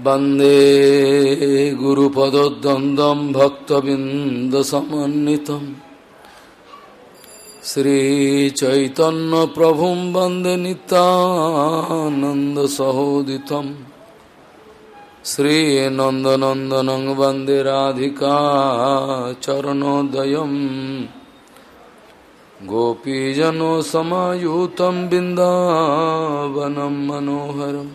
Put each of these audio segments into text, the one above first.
वन्दे गुरुपदद्वन्द्वं भक्तबिन्दसमन्वितम् श्रीचैतन्यप्रभुं वन्दे नितानन्दसहोदितं श्रीनन्दनन्दनं वन्दे राधिका चरणोदयम् गोपीजनोसमायुतं बिन्दावनं मनोहरम्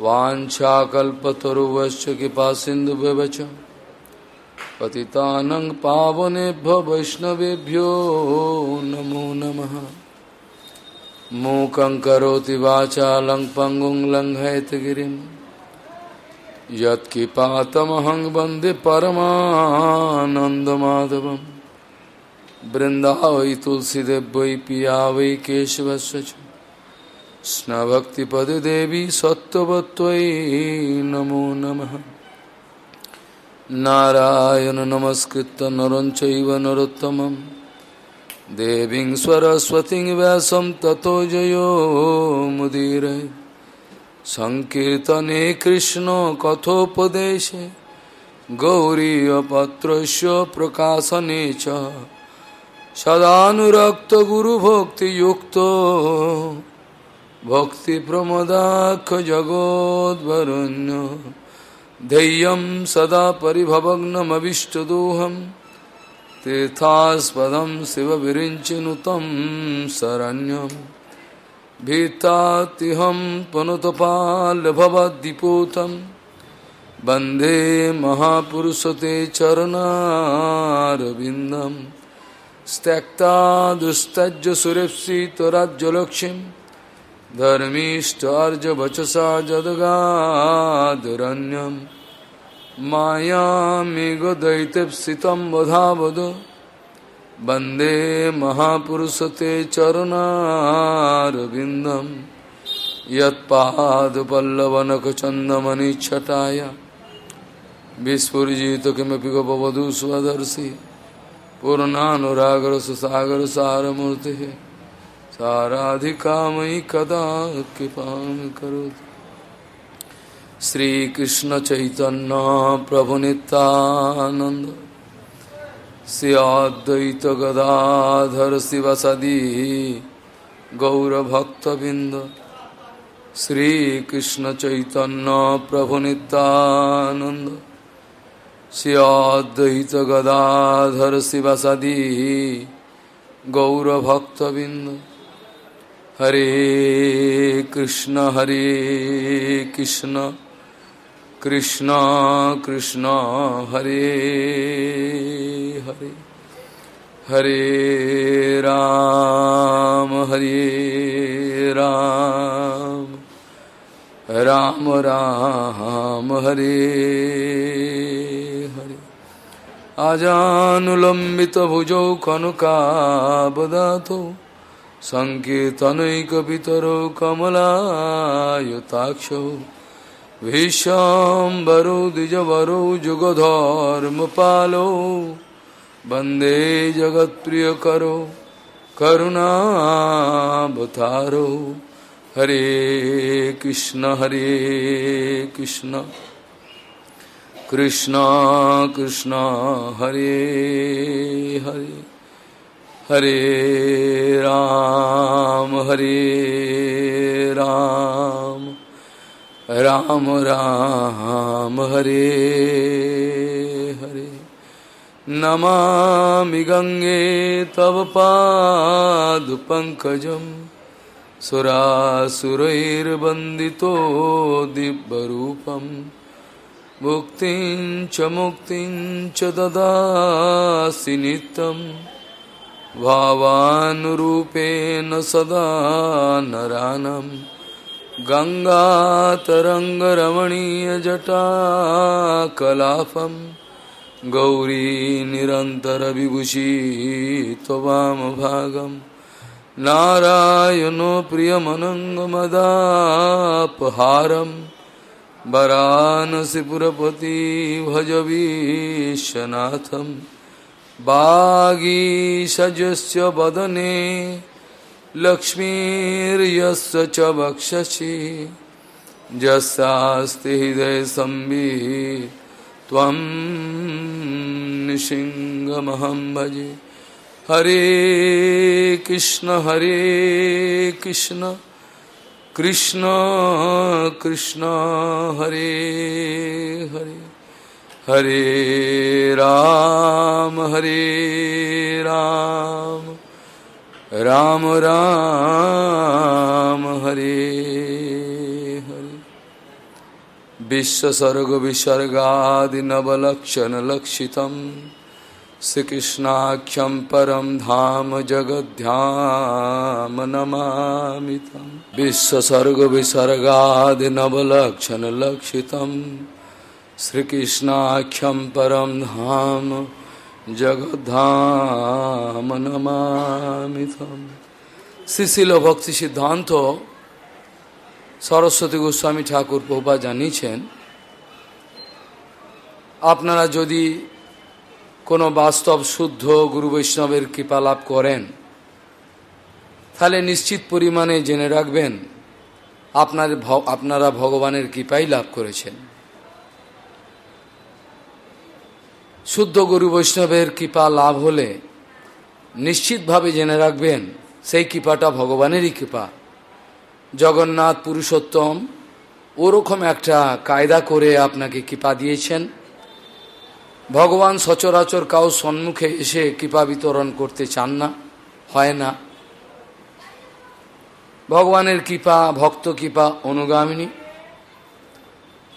वाछाकल्पतरुवश्च कृपा सिंधु व्यवच पतितानं पावनेभ्य वैष्णवेभ्यो नमो नमः। मूकं करोति वाचालं पङ्गुं लङ्घयतगिरिं यत्किपातमहं वंदे परमानन्दमाधवं वृन्दावै तुलसीदेव पिया वै केशवस्य স্নভক্তিপদে দেবী সত্যবত্তই নমো নম। নারায়ণ নমস্কৃত নরঞ্চৈব নরোত্তম দেবী সরস্বতী ব্যাসম ততো জয়োমুদীর সংকীর্তনে কৃষ্ণ কথোপদেশে গৌরীপত্র প্রকাশনে সদানুরক্ত গুরুভক্তিযুক্ত सदानुरक्तगुरुभक्तियुक्तो भक्तिप्रमदाखजगोद्वरुण्य धैर्यं सदा परिभवग्नमविष्टदोहं तीर्थास्पदं शिवविरिञ्चिनुतं शरण्यं भीतातिहं पुनुतपाल्भवद्दिपूतं वंदे महापुरुषते चरणारविन्दं त्यक्ता दुस्तज्य सुरेप्सितराज्यलक्ष्मीम् धर्मीष्टार्जवचसा जदगादरण्यं मायामेघदैत्यप्सितं वधावद वंदे महापुरुषते चरणारविन्दं यत्पादपल्लवनखचन्दमनिच्छटाय। विस्फुरिजित किमपि गपवधू स्वदर्शि पूर्णानुरागरससागरसारमूर्तिः। साराधिका मयि कदा कृपा करोति श्रीकृष्ण चैतन्य प्रभु नित्यानंद श्रियाद्वैत गदाधर शिवसदी गौरभक्तबिंद श्रीकृष्ण चैतन्य प्रभु नित्यानंद श्रियाद्वैत गदाधर शिवसदी गौरभक्तबिंद हरे कृष्ण हरे कृष्ण कृष्ण कृष्ण, हरे हरे। हरे राम हरे राम। राम राम, हरे हरे। आजानुलम्बित भुजौ कनुकाबदातो। सङ्कीर्तनैकपितरो कमलायताक्षौ भीष्याम्बरो द्विजवरो जुगधर्मपालो वन्दे जगत्प्रियकरो करुणावतारो हरे कृष्ण हरे कृष्ण कृष्ण कृष्ण हरे हरे हरे राम हरे राम। राम राम, हरे हरे। नमामि गङ्गे तव पादपङ्कजं सुरासुरैर्वन्दितो दिव्यरूपं। मुक्तिं च मुक्तिं च ददासि भावानुरूपेण सदा नरानं गङ्गातरङ्गरमणीयजटाकलापं गौरी निरन्तरविभूषी त्ववामभागं नारायणो प्रियमनङ्गमदापहारं वरानसिपुरपति भजवीशनाथम् वागीषजस्य वदने, लक्ष्मीर्यस्य च वक्षसि। हृदय संबी त्वं निशिङ्गमहं भजे। हरे कृष्ण हरे कृष्ण कृष्ण कृष्ण, हरे हरे। हरे राम हरे राम राम राम, हरे हरे। विश्वसर्ग विसर्गादिनवलक्षणलक्षितम् श्रीकृष्णाख्यं परं धाम जगद्ध्याम नमामि तं विश्वसर्गविसर्गादिनवलक्षणलक्षितम् শ্রীকৃষ্ণাখ্যম পরম ধাম, জগদ্ধাম নমামিথম শ্রীশিল ভক্তি সিদ্ধান্ত সরস্বতী গোস্বামী ঠাকুর প্রভা জানিয়েছেন, আপনারা যদি কোনো বাস্তব শুদ্ধ গুরু বৈষ্ণবের কৃপা লাভ করেন, তাহলে নিশ্চিত পরিমাণে জেনে রাখবেন, আপনার আপনারা ভগবানের কৃপাই লাভ করেছেন। শুদ্ধ গুরু বৈষ্ণবের কৃপা লাভ হলে নিশ্চিতভাবে জেনে রাখবেন, সেই কৃপাটা ভগবানেরই কৃপা। জগন্নাথ পুরুষোত্তম ওরকম একটা কায়দা করে আপনাকে কৃপা দিয়েছেন। ভগবান সচরাচর কাউ সম্মুখে এসে কৃপা বিতরণ করতে চান না, হয় না। ভগবানের কৃপা, ভক্ত কৃপা, অনুগামিনী।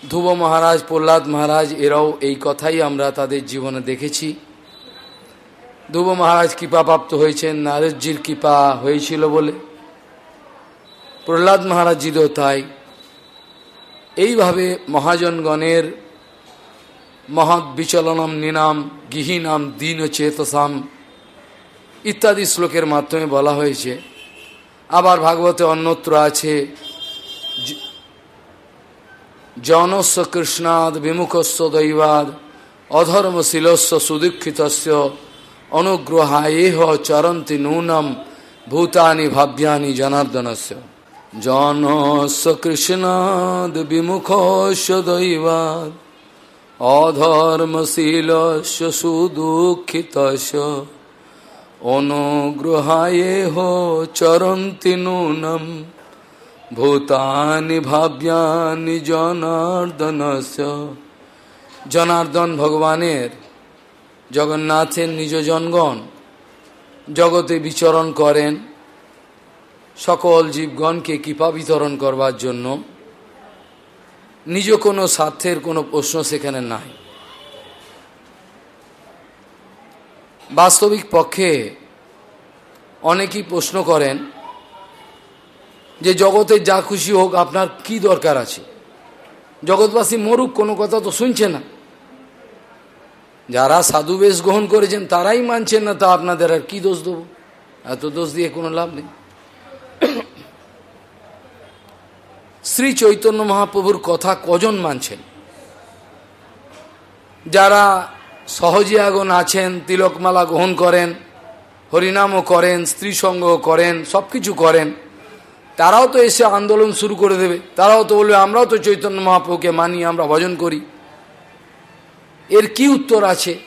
ধ্রুব মহারাজ, প্রহ্লাদ মহারাজ, এরাও এই কথাই আমরা তাদের জীবনে দেখেছি। ধ্রুব মহারাজ কৃপাপ্রাপ্ত হয়েছেন, নারদজির কৃপা হয়েছিল বলে। প্রহ্লাদ মহারাজজিরও তাই। এইভাবে মহাজনগণের মহৎ বিচলনম নিনাম, গৃহীনাম, দীন চেতসাম ইত্যাদি শ্লোকের মাধ্যমে বলা হয়েছে। আবার ভাগবতে অন্যত্র আছে জনস্ব কৃষ্ণাদ বিমুখস্ব দৈবাদ অধর্মশীলস্ব সুদীক্ষিত অনুগ্রহায়েহ চরন্তি নূনম ভূতানি ভাব্যানি জনার্দনস্য। জনস্ব কৃষ্ণাদ বিমুখস্য দৈবাদ অধর্মশীলস্য সুদুঃখিতস্য অনুগ্রহায়েহ চরন্তি নূনম ভূতানি ভাব্যানি জনার্দন জনার্দন ভগবানের জগন্নাথের নিজ জনগণ জগতে বিচরণ করেন সকল জীবগণকে কৃপা বিতরণ করবার জন্য। নিজ কোনো স্বার্থের কোনো প্রশ্ন সেখানে নাই। বাস্তবিক পক্ষে অনেকেই প্রশ্ন করেন যে জগতের যা খুশি হোক আপনার কি দরকার আছে? জগৎবাসী মরুক, কোনো কথা তো শুনছে না। যারা সাধু বেশ গ্রহণ করেছেন, তারাই মানছেন না, তা আপনাদের আর কি দোষ দেবো? এত দোষ দিয়ে কোনো লাভ নেই। শ্রী চৈতন্য মহাপ্রভুর কথা কজন মানছেন? যারা সহজে আগুন আছেন, তিলকমালা গ্রহণ করেন, হরিনামও করেন, স্ত্রী সঙ্গ করেন সব কিছু করেন তারাও তো এসে আন্দোলন শুরু করে দেবে। তারাও তো বলবে, আমরাও তো চৈতন্য মহাপ্রভুকে মানি, আমরা ভজন করি। এর কি উত্তর আছে?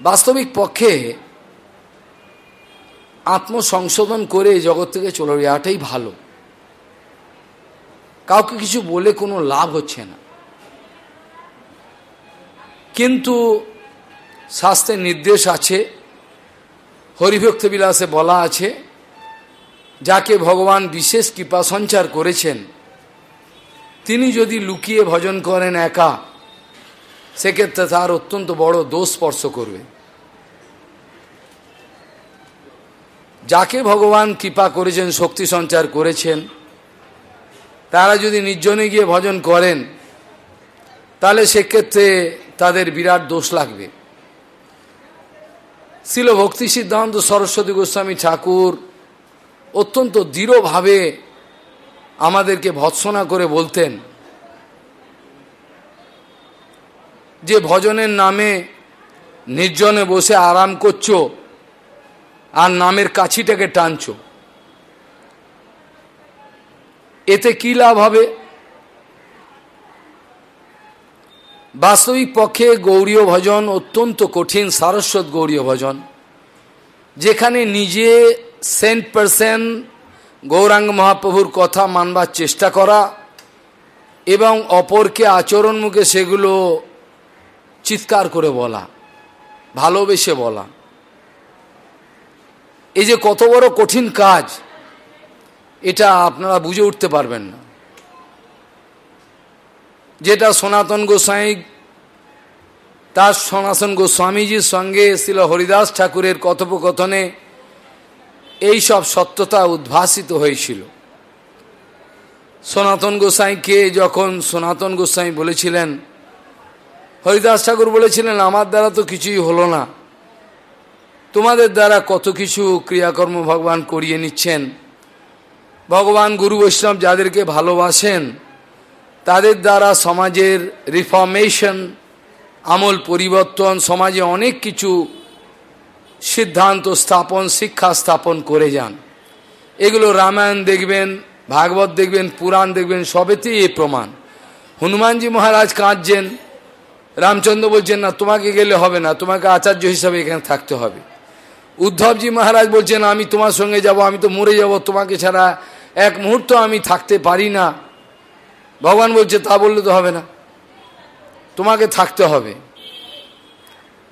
বাস্তবিক পক্ষে আত্মসংশোধন করে জগৎ থেকে চলে যাওয়াটাই ভালো। কাউকে কিছু বলে কোনো লাভ হচ্ছে না। কিন্তু শাস্ত্রের নির্দেশ আছে, হরিভক্ত বিলাসে বলা আছে যাকে ভগবান বিশেষ কৃপা সঞ্চার করেছেন, তিনি যদি লুকিয়ে ভজন করেন একা, সেক্ষেত্রে তার অত্যন্ত বড় দোষ স্পর্শ করবে। যাকে ভগবান কৃপা করেছেন, শক্তি সঞ্চার করেছেন, তারা যদি নির্জনে গিয়ে ভজন করেন, তাহলে সেক্ষেত্রে তাদের বিরাট দোষ লাগবে। ছিল ভক্তি সিদ্ধান্ত সরস্বতী গোস্বামী ঠাকুর অত্যন্ত দৃঢ়ভাবে আমাদেরকে ভৎসনা করে বলতেন যে ভজনের নামে নির্জনে বসে আরাম করছ আর নামের কাছিটাকে টানছ। এতে কি লাভ হবে? বাস্তবিক পক্ষে গৌরীয় ভজন অত্যন্ত কঠিন সারস্বত গৌরীয় ভজন, যেখানে নিজে সেন্ট পারসেন্ট গৌরাঙ্গ মহাপ্রভুর কথা মানবার চেষ্টা করা এবং অপরকে আচরণ মুখে সেগুলো চিৎকার করে বলা, ভালোবেসে বলা। এই যে কত বড় কঠিন কাজ, এটা আপনারা বুঝে উঠতে পারবেন না। যেটা সনাতন গোস্বাই তার সনাতন গোস্বামীজির সঙ্গে ছিল হরিদাস ঠাকুরের কথোপকথনে এই সব সত্যতা উদ্ভাসিত হয়েছিল। সনাতন গোসাইকে যখন সনাতন গোসাই বলেছিলেন, হরিদাস ঠাকুর বলেছিলেন, আমার দ্বারা তো কিছুই হলো না। তোমাদের দ্বারা কত কিছু ক্রিয়াকর্ম ভগবান করিয়ে নিচ্ছেন। ভগবান গুরু বৈষ্ণব যাদেরকে ভালোবাসেন, তাদের দ্বারা সমাজের রিফর্মেশন আমল পরিবর্তন, সমাজে অনেক কিছু সিদ্ধান্ত স্থাপন, শিক্ষা স্থাপন করে যান। এগুলো রামায়ণ দেখবেন, ভাগবত দেখবেন, পুরাণ দেখবেন, সবেতেই এ প্রমাণ। হনুমানজি মহারাজ কাঁদছেন, রামচন্দ্র বলছেন, না, তোমাকে গেলে হবে না, তোমাকে আচার্য হিসাবে এখানে থাকতে হবে। উদ্ধবজি মহারাজ বলছেন, আমি তোমার সঙ্গে যাব, আমি তো মরে যাব, তোমাকে ছাড়া এক মুহূর্ত আমি থাকতে পারি না। ভগবান বলছে, তা বললে তো হবে না, তোমাকে থাকতে হবে।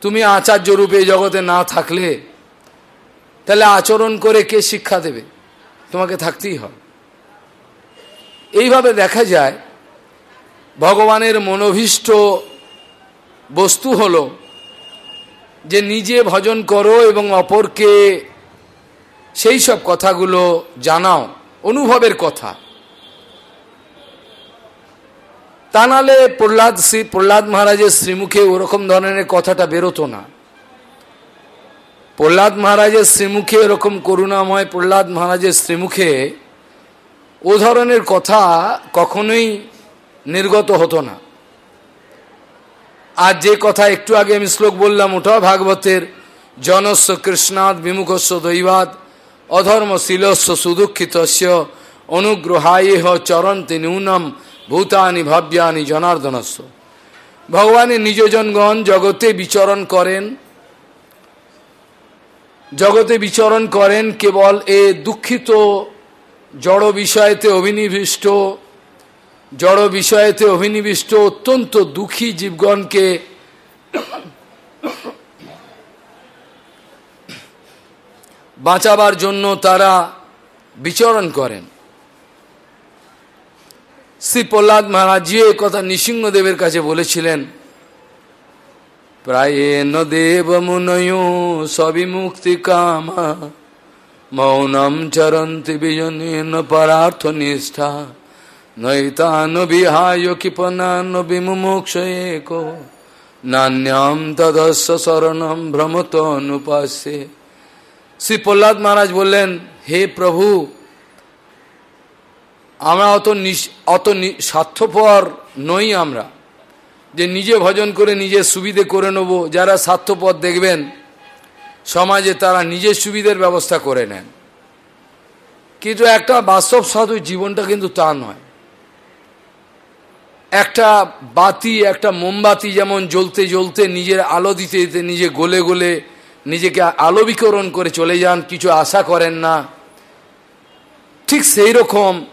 তুমি আচার্য রূপে জগতে না থাকলে, তাহলে আচরণ করে কে শিক্ষা দেবে? তোমাকে থাকতেই হবে। এইভাবে দেখা যায়, ভগবানের মনোভীষ্ট বস্তু হল যে নিজে ভজন করো এবং অপরকে সেই সব কথাগুলো জানাও, অনুভবের কথা। তা নাহলে প্রহ্লাদ শ্রী, প্রহ্লাদ মহারাজের শ্রীমুখে ওরকম ধরনের কথাটা বেরোতো না। প্রহ্লাদ মহারাজের শ্রীমুখে এরকম করুণাময় প্রহ্লাদ মহারাজের শ্রীমুখে ও ধরনের কথা কখনোই নির্গত হতো না। আর যে কথা একটু আগে আমি শ্লোক বললাম ওটাও ভাগবতের জনস্ব কৃষ্ণাদ বিমুখস্ব দৈবাদ, অধর্ম শিলস্ব সুদুঃখিতস্য অনুগ্রহায় চরন্তি নূনম ভূতানি ভাব্যানি জনার্দনস্ব ভগবানের নিজজনগণ জগতে বিচরণ করেন। জগতে বিচরণ করেন কেবল এ দুঃখিত জড় বিষয়েতে অভিনিবিষ্ট। জড় বিষয়েতে অভিনিবিষ্ট অত্যন্ত দুঃখী জীবগণকে বাঁচাবার জন্য তারা বিচরণ করেন। শ্রী প্রহ্লাদ মহারাজিও কথা নৃসিংহদেবের কাছে বলেছিলেন প্রায়েণ দেব মুনয় সবিমুক্তি কামা, মৌনম চরন্তি বিজনীন পরার্থ নিষ্ঠা, নৈতান বিহায় কিপনান বিমুমোক্ষ এক, নান্যাম তদস্য শরণম ভ্রমত অনুপাস্যে শ্রী প্রহ্লাদ মহারাজ বললেন, হে প্রভু আমরা অত অত স্বার্থপর নই আমরা। যে নিজে ভজন করে নিজের সুবিধে করে নেব, যারা স্বার্থপর দেখবেন, সমাজে তারা নিজের সুবিধের ব্যবস্থা করে নেন। কিন্তু একটা বাস্তব সাধু জীবনটা কিন্তু তা নয়। একটা বাতি, একটা মোমবাতি যেমন জ্বলতে জ্বলতে নিজের আলো দিতে দিতে নিজে গলে গলে নিজেকে আলোবিকরণ করে চলে যান, কিছু আশা করেন না। ঠিক সেই রকম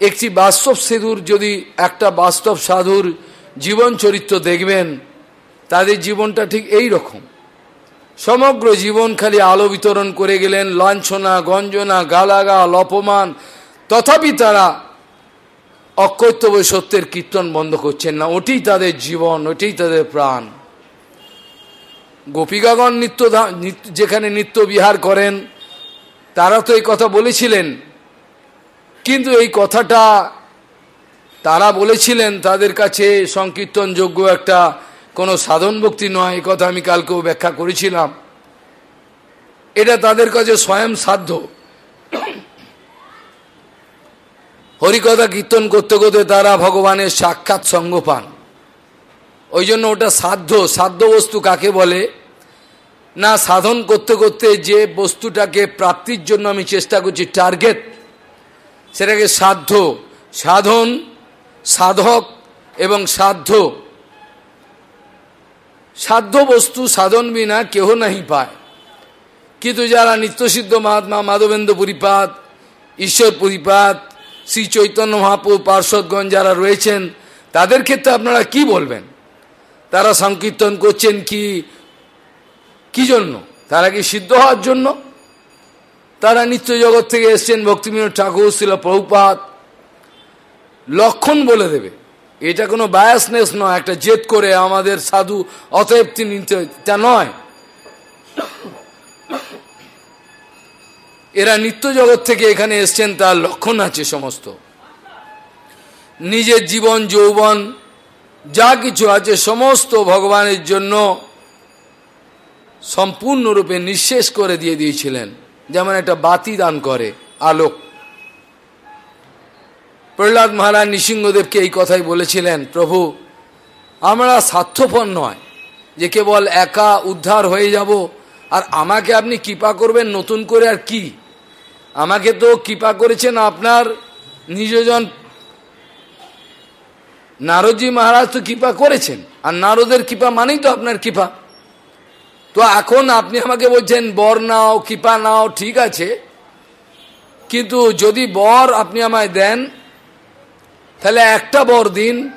একটি বাস্তব সেতুর যদি একটা বাস্তব সাধুর জীবন চরিত্র দেখবেন, তাদের জীবনটা ঠিক এই রকম। সমগ্র জীবন খালি আলো বিতরণ করে গেলেন, লাঞ্ছনা, গঞ্জনা, গালাগাল, অপমান, তথাপি তারা অকৈতব্য সত্যের কীর্তন বন্ধ করছেন না। ওটি তাদের জীবন ওটি তাদের প্রাণ। গোপিকাগণ নিত্য, যেখানে নিত্য বিহার করেন, তারা তো এই কথা বলেছিলেন কিন্তু এই কথাটা তারা বলেছিলেন, তাদের কাছে সংকীর্তনযোগ্য একটা কোনো সাধন ভক্তি নয়, এই কথা আমি কালকেও ব্যাখ্যা করেছিলাম। এটা তাদের কাছে স্বয়ং সাধ্য। হরিকথা কীর্তন করতে করতে তারা ভগবানের সাক্ষাৎ সঙ্গ পান। ওই জন্য ওটা সাধ্য সাধ্য বস্তু কাকে বলে? না, সাধন করতে করতে যে বস্তুটাকে প্রাপ্তির জন্য আমি চেষ্টা করছি টার্গেট সেটাকে সাধ্য, সাধন, সাধক এবং সাধ্য। সাধ্য বস্তু সাধন বিনা কেহ নাহি পায়। কিন্তু যারা নিত্যসিদ্ধ মহাত্মা মাধবেন্দ্র পরিপাত, ঈশ্বর পরিপাত, শ্রী চৈতন্য মহাপুর পার্শ্বদগণ যারা রয়েছেন, তাদের ক্ষেত্রে আপনারা কি বলবেন? তারা সংকীর্তন করছেন কি? কি জন্য? তারা কি সিদ্ধ হওয়ার জন্য? তারা নিত্য জগৎ থেকে এসছেন ভক্তিবিনোদ ঠাকুর ছিল প্রভুপাত লক্ষণ বলে দেবে। এটা কোনো বায়াসনেস নয়, একটা জেদ করে আমাদের সাধু অতএব তিনি তা নয়। এরা নিত্য জগৎ থেকে এখানে এসছেন, তার লক্ষণ আছে সমস্ত। নিজের জীবন, যৌবন, যা কিছু আছে, সমস্ত ভগবানের জন্য সম্পূর্ণরূপে নিঃশেষ করে দিয়ে দিয়েছিলেন। যেমন একটা বাতি দান করে, আলোক। প্রহ্লাদ মহারাজ নৃসিংহদেবকে এই কথাই বলেছিলেন, প্রভু, আমরা স্বার্থপর নয়, যে কেবল একা উদ্ধার হয়ে যাব, আর আমাকে আপনি কৃপা করবেন নতুন করে আর কি? আমাকে তো কৃপা করেছেন আপনার নিজজন নারদজি মহারাজ তো কৃপা করেছেন, আর নারদের কৃপা মানেই তো আপনার কৃপা। তো এখন আপনি আমাকে বলছেন, বর নাও, কৃপা নাও, ঠিক আছে। কিন্তু যদি বর আপনি আমায় দেন, তাহলে একটা বর দিন।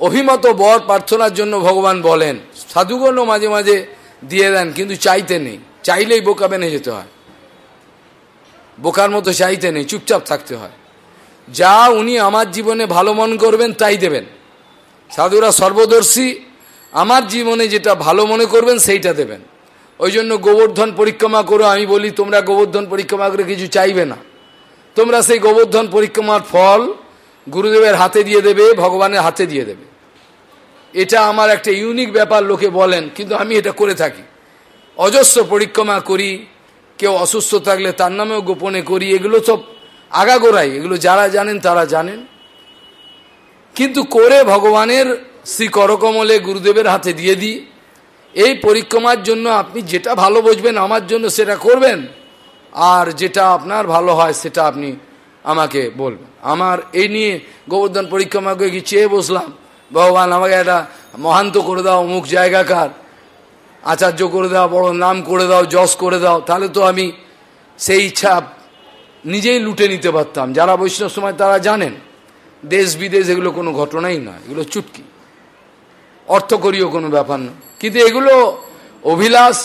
অভিমত বর প্রার্থনার জন্য ভগবান বলেন। সাধুগণও মাঝে মাঝে দিয়ে দেন, কিন্তু চাইতে নেই। চাইলেই বোকা বেনে যেতে হয়। বোকার মতো চাইতে নেই, চুপচাপ থাকতে হয়। যা উনি আমার জীবনে ভালো মন করবেন, তাই দেবেন। সাধুরা সর্বদর্শী। আমার জীবনে যেটা ভালো মনে করবেন, সেইটা দেবেন। ওই জন্য গোবর্ধন পরিক্রমা করো, আমি বলি, তোমরা গোবর্ধন পরিক্রমা করে কিছু চাইবে না। তোমরা সেই গোবর্ধন পরিক্রমার ফল গুরুদেবের হাতে দিয়ে দেবে, ভগবানের হাতে দিয়ে দেবে। এটা আমার একটা ইউনিক ব্যাপার, লোকে বলেন, কিন্তু আমি এটা করে থাকি। অজস্র পরিক্রমা করি, কেউ অসুস্থ থাকলে তার নামেও গোপনে করি, এগুলো সব আগাগোড়াই, এগুলো যারা জানেন তারা জানেন। কিন্তু করে ভগবানের শ্রী করকমলে গুরুদেবের হাতে দিয়ে দিই। এই পরিক্রমার জন্য আপনি যেটা ভালো বুঝবেন, আমার জন্য সেটা করবেন। আর যেটা আপনার ভালো হয়, সেটা আপনি আমাকে বলবেন। আমার এই নিয়ে গোবর্ধন পরিক্রমা করে চেয়ে বসলাম, ভগবান আমাকে একটা মহান্ত করে দাও, অমুক জায়গাকার, আচার্য করে দাও, বড় নাম করে দাও, যশ করে দাও, তাহলে তো আমি সেই ইচ্ছা নিজেই লুটে নিতে পারতাম। যারা বৈষ্ণব সময় তারা জানেন, দেশ বিদেশ এগুলো কোনো ঘটনাই নয়, এগুলো চুটকি। অর্থকরীয় কোনো ব্যাপার না। কিন্তু এগুলো অভিলাষ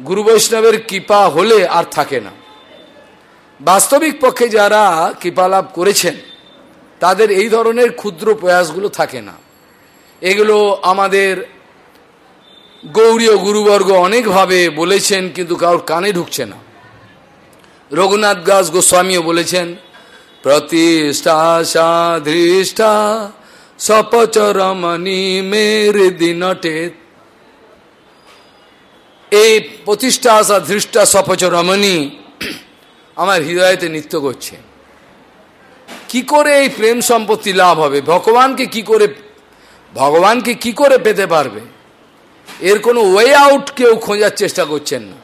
গুরু বৈষ্ণবের কৃপা হলে আর থাকে না। বাস্তবিক পক্ষে যারা কৃপালাভ করেছেন, তাদের এই ধরনের ক্ষুদ্র প্রয়াসগুলো থাকে না। এগুলো আমাদের গৌরীয় গুরুবর্গ অনেকভাবে বলেছেন, কিন্তু কারোর কানে ঢুকছে না। রঘুনাথ দাস গোস্বামীও বলেছেন, প্রতিষ্ঠা সাধৃষ্ঠা সপচরমণি মেরে দিনটে। এই প্রতিষ্ঠা আসা ধৃষ্টা সপচরমণি আমার হৃদয়তে নৃত্য করছে। কি করে এই প্রেম সম্পত্তি লাভ হবে? ভগবানকে কি করে, ভগবানকে কি করে পেতে পারবে? এর কোনো ওয়ে আউট কেউ খোঁজার চেষ্টা করছেন না।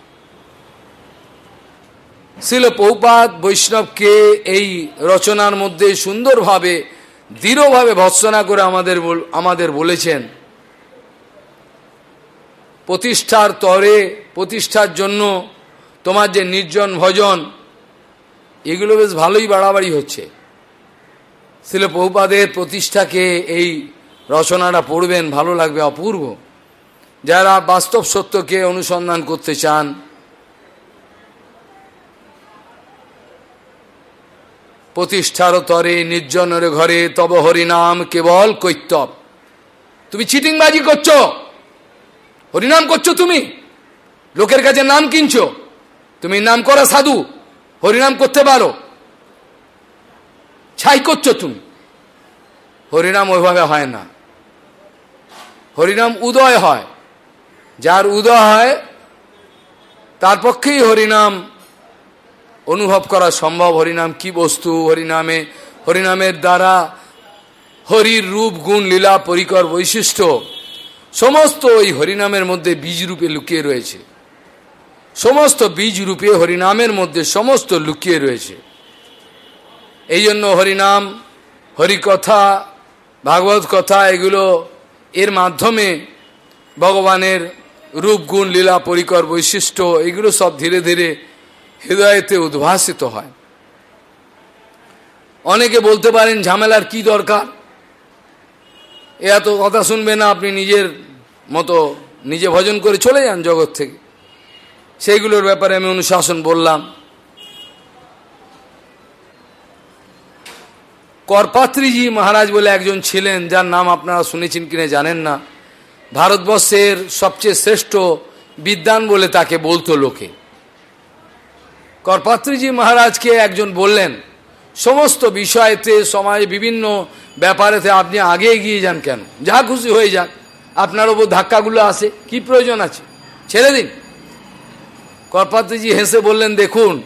শিল পৌপাত বৈষ্ণবকে এই রচনার মধ্যে সুন্দরভাবে দৃঢ়ভাবে ভৎসনা করে আমাদের আমাদের বলেছেন, প্রতিষ্ঠার তরে, প্রতিষ্ঠার জন্য তোমার যে নির্জন ভজন, এগুলো বেশ ভালোই বাড়াবাড়ি হচ্ছে। শিল পৌপাদের প্রতিষ্ঠাকে এই রচনাটা পড়বেন, ভালো লাগবে, অপূর্ব। যারা বাস্তব সত্যকে অনুসন্ধান করতে চান প্রতিষ্ঠার তরে নির্জনের ঘরে তব হরিনাম কেবল কৈতব। তুমি চিটিংবাজি করছ? হরিনাম করছ তুমি? লোকের কাছে নাম কিনছো? তুমি নাম করা সাধু, হরিনাম করতে পারো। ছাই করছ তুমি। হরিনাম ওইভাবে হয় না। হরিনাম উদয় হয়। যার উদয় হয়, তার পক্ষেই হরিনাম অনুভব করা সম্ভব, হরিনাম কি বস্তু, হরিনামে, হরিনামের দ্বারা হরির রূপ, গুণ, লীলা, পরিকর, বৈশিষ্ট্য, সমস্ত ওই হরিনামের মধ্যে বীজরূপে লুকিয়ে রয়েছে। সমস্ত বীজ রূপে হরিনামের মধ্যে সমস্ত লুকিয়ে রয়েছে। এই জন্য হরিনাম, হরিকথা, ভাগবত কথা এগুলো এর মাধ্যমে ভগবানের রূপ, গুণ, লীলা, পরিকর, বৈশিষ্ট্য এগুলো সব ধীরে ধীরে হৃদয়তে উদ্ভাসিত হয়। অনেকে বলতে পারেন ঝামেলার কি দরকার? এত কথা শুনবে না, আপনি নিজের মতো নিজে ভজন করে চলে যান জগৎ থেকে। সেইগুলোর ব্যাপারে আমি অনুশাসন বললাম। করপাত্রীজি মহারাজ বলে একজন ছিলেন, যার নাম আপনারা শুনেছেন কিনে জানেন না। ভারতবর্ষের সবচেয়ে শ্রেষ্ঠ বিদ্যান বলে তাকে বলতো লোকে। করপাত্রীজি মহারাজকে একজন বললেন, সমস্ত বিষয়েতে, সমাজে বিভিন্ন ব্যাপারেতে আপনি আগে এগিয়ে যান কেন? যা খুশি হয়ে যাক আপনার ওপর ধাক্কাগুলো আসে, কি প্রয়োজন আছে? ছেড়ে দিন। করপাত্রীজি হেসে বললেন, দেখুন,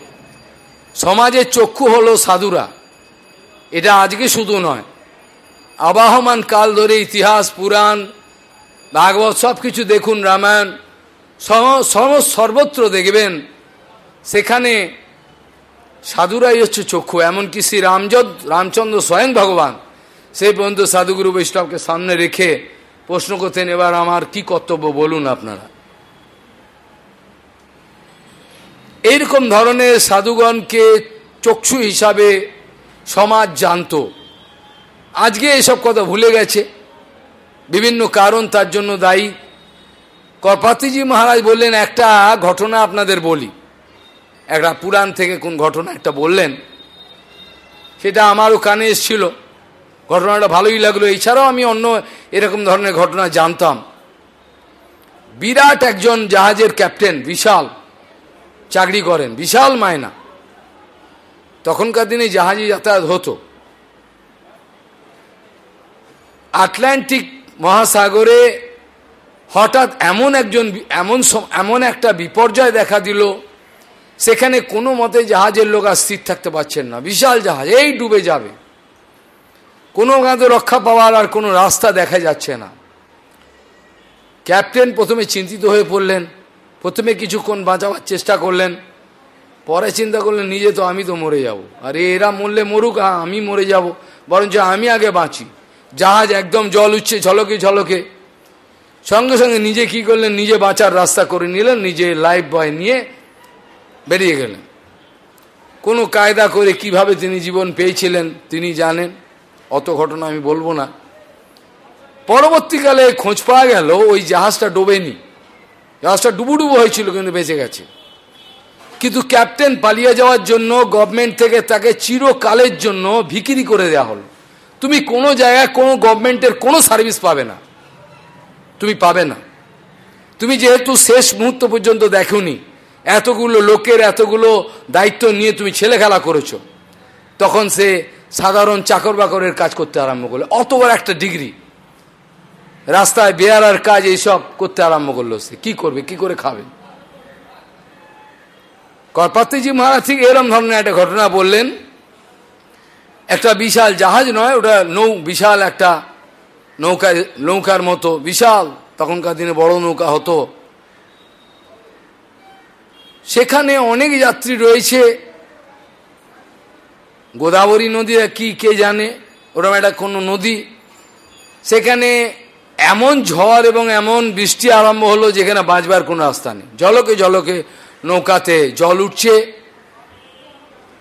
সমাজের চক্ষু হলো সাধুরা। এটা আজকে শুধু নয়। আবাহমান কাল ধরে ইতিহাস, পুরাণ, ভাগবত সব কিছু দেখুন, রামায়ণ সর্বত্র দেখবেন। সেখানে সাধুরাই হচ্ছে চক্ষু, এমনকি শ্রী রামচন্দ্র রামচন্দ্র স্বয়ং ভগবান। সেই পর্যন্ত সাধুগুরু বৈষ্ণবকে সামনে রেখে প্রশ্ন করতেন, এবার আমার কি কর্তব্য বলুন আপনারা? এইরকম ধরনের সাধুগণকে চক্ষু হিসাবে সমাজ জানত। আজকে এসব কথা ভুলে গেছে। বিভিন্ন কারণ তার জন্য দায়ী। করপাতিজি মহারাজ বললেন, একটা ঘটনা আপনাদের বলি। একটা পুরাণ থেকে কোন ঘটনা একটা বললেন, সেটা আমারও কানে এসছিল। ঘটনাটা ভালোই লাগল। এছাড়াও আমি অন্য এরকম ধরনের ঘটনা জানতাম। বিরাট একজন জাহাজের ক্যাপ্টেন, বিশাল, চাকরি করেন, বিশাল মায়না তখনকার দিনে জাহাজে যাতায়াত হতো। আটলান্টিক মহাসাগরে হঠাৎ এমন একজন, এমন এমন একটা বিপর্যয় দেখা দিল সেখানে কোনো মতে জাহাজের লোক আর স্থির থাকতে পারছেন না। বিশাল জাহাজ, এই ডুবে যাবে। কোনো গাঁদে রক্ষা পাওয়ার আর কোনো রাস্তা দেখা যাচ্ছে না। ক্যাপ্টেন প্রথমে চিন্তিত হয়ে পড়লেন, প্রথমে কিছুক্ষণ বাঁচাবার চেষ্টা করলেন, পরে চিন্তা করলেন, নিজে তো আমি তো মরে যাব। আর এরা মরলে মরুক আমি মরে যাব। বরঞ্চ আমি আগে বাঁচি। জাহাজ একদম জল উঠছে ঝলকে ঝলকে। সঙ্গে সঙ্গে নিজে কি করলেন? নিজে বাঁচার রাস্তা করে নিলেন, নিজে লাইফ বয় নিয়ে বেরিয়ে গেলেন। কোনো কায়দা করে কীভাবে তিনি জীবন পেয়েছিলেন তিনি জানেন। অত ঘটনা আমি বলব না। পরবর্তীকালে খোঁজ পাওয়া গেল, ওই জাহাজটা ডোবেনি। জাহাজটা ডুবুডুবু হয়েছিল কিন্তু বেঁচে গেছে। কিন্তু ক্যাপ্টেন পালিয়ে যাওয়ার জন্য গভর্নমেন্ট থেকে তাকে চিরকালের জন্য ভিকিরি করে দেওয়া হলো। তুমি কোনো জায়গায় কোনো গভর্নমেন্টের কোনো সার্ভিস পাবে না। তুমি পাবে না। তুমি যেহেতু শেষ মুহূর্ত পর্যন্ত দেখুনি এতগুলো লোকের এতগুলো দায়িত্ব নিয়ে তুমি ছেলে খেলা করেছ। তখন সে সাধারণ চাকর বাকরের কাজ করতে আরম্ভ করল। অত বড় একটা ডিগ্রি। রাস্তায় বেয়ারার কাজ এইসব করতে আরম্ভ করল সে। কি করবে? কি করে খাবে? করপাত্রীজি মহারাজ ঠিক এরম ধরনের একটা ঘটনা বললেন। একটা বিশাল জাহাজ নয়, ওটা নৌ বিশাল একটা নৌকা নৌকার মতো। বিশাল। তখনকার দিনে বড় নৌকা হতো। সেখানে অনেক যাত্রী রয়েছে। গোদাবরী নদী কি, কে জানে? ওরকম একটা কোনো নদী। সেখানে এমন ঝড় এবং এমন বৃষ্টি আরম্ভ হলো যেখানে বাঁচবার কোনো রাস্তা নেই। জলকে জলকে নৌকাতে জল উঠছে।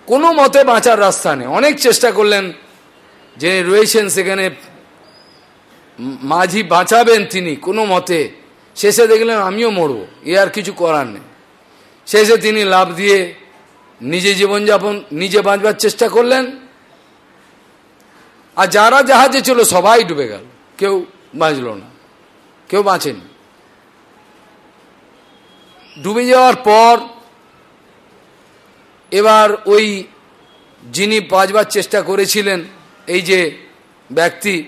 কোনো মতে বাঁচার রাস্তা নেই। অনেক চেষ্টা করলেন যে রয়েছেন সেখানে মাঝি বাঁচাবেন তিনি কোনো মতে। শেষে দেখলেন আমিও মরব। এ আর কিছু করার নেই। শেষে তিনি লাভ দিয়ে নিজে জীবনযাপন, নিজে বাঁচবার চেষ্টা করলেন। আর যারা জাহাজে ছিল, সবাই ডুবে গেল। কেউ বাঁচল না। কেউ বাঁচেনি। ডুবে যাওয়ার পর এবার ওই যিনি বাঁচবার চেষ্টা করেছিলেন, এই যে ব্যক্তি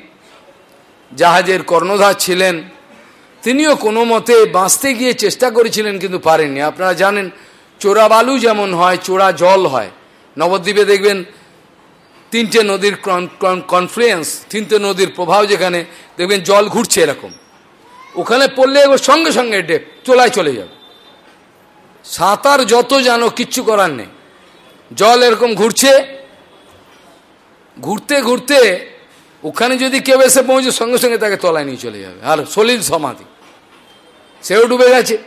জাহাজের কর্ণধার ছিলেন তিনিও কোনো মতে বাঁচতে গিয়ে চেষ্টা করেছিলেন কিন্তু পারেননি। আপনারা জানেন, চোরা বালু যেমন হয়, চোরা জল হয়। নবদ্বীপে দেখবেন তিনটে নদীর কনফ্লুয়েন্স তিনটে নদীর প্রভাব যেখানে, দেখবেন জল ঘুরছে এরকম। ওখানে পড়লে এবার সঙ্গে সঙ্গে ডেপ চলায় চলে যাবে। সাঁতার যত জানো, কিচ্ছু করার নেই। জল এরকম ঘুরছে। ঘুরতে ঘুরতে ওখানে যদি কেউ এসে পৌঁছে, সঙ্গে সঙ্গে তাকে তলায় নিয়ে চলে যাবে। আর সলিল সমাধি। সেও ডুবে গেছে।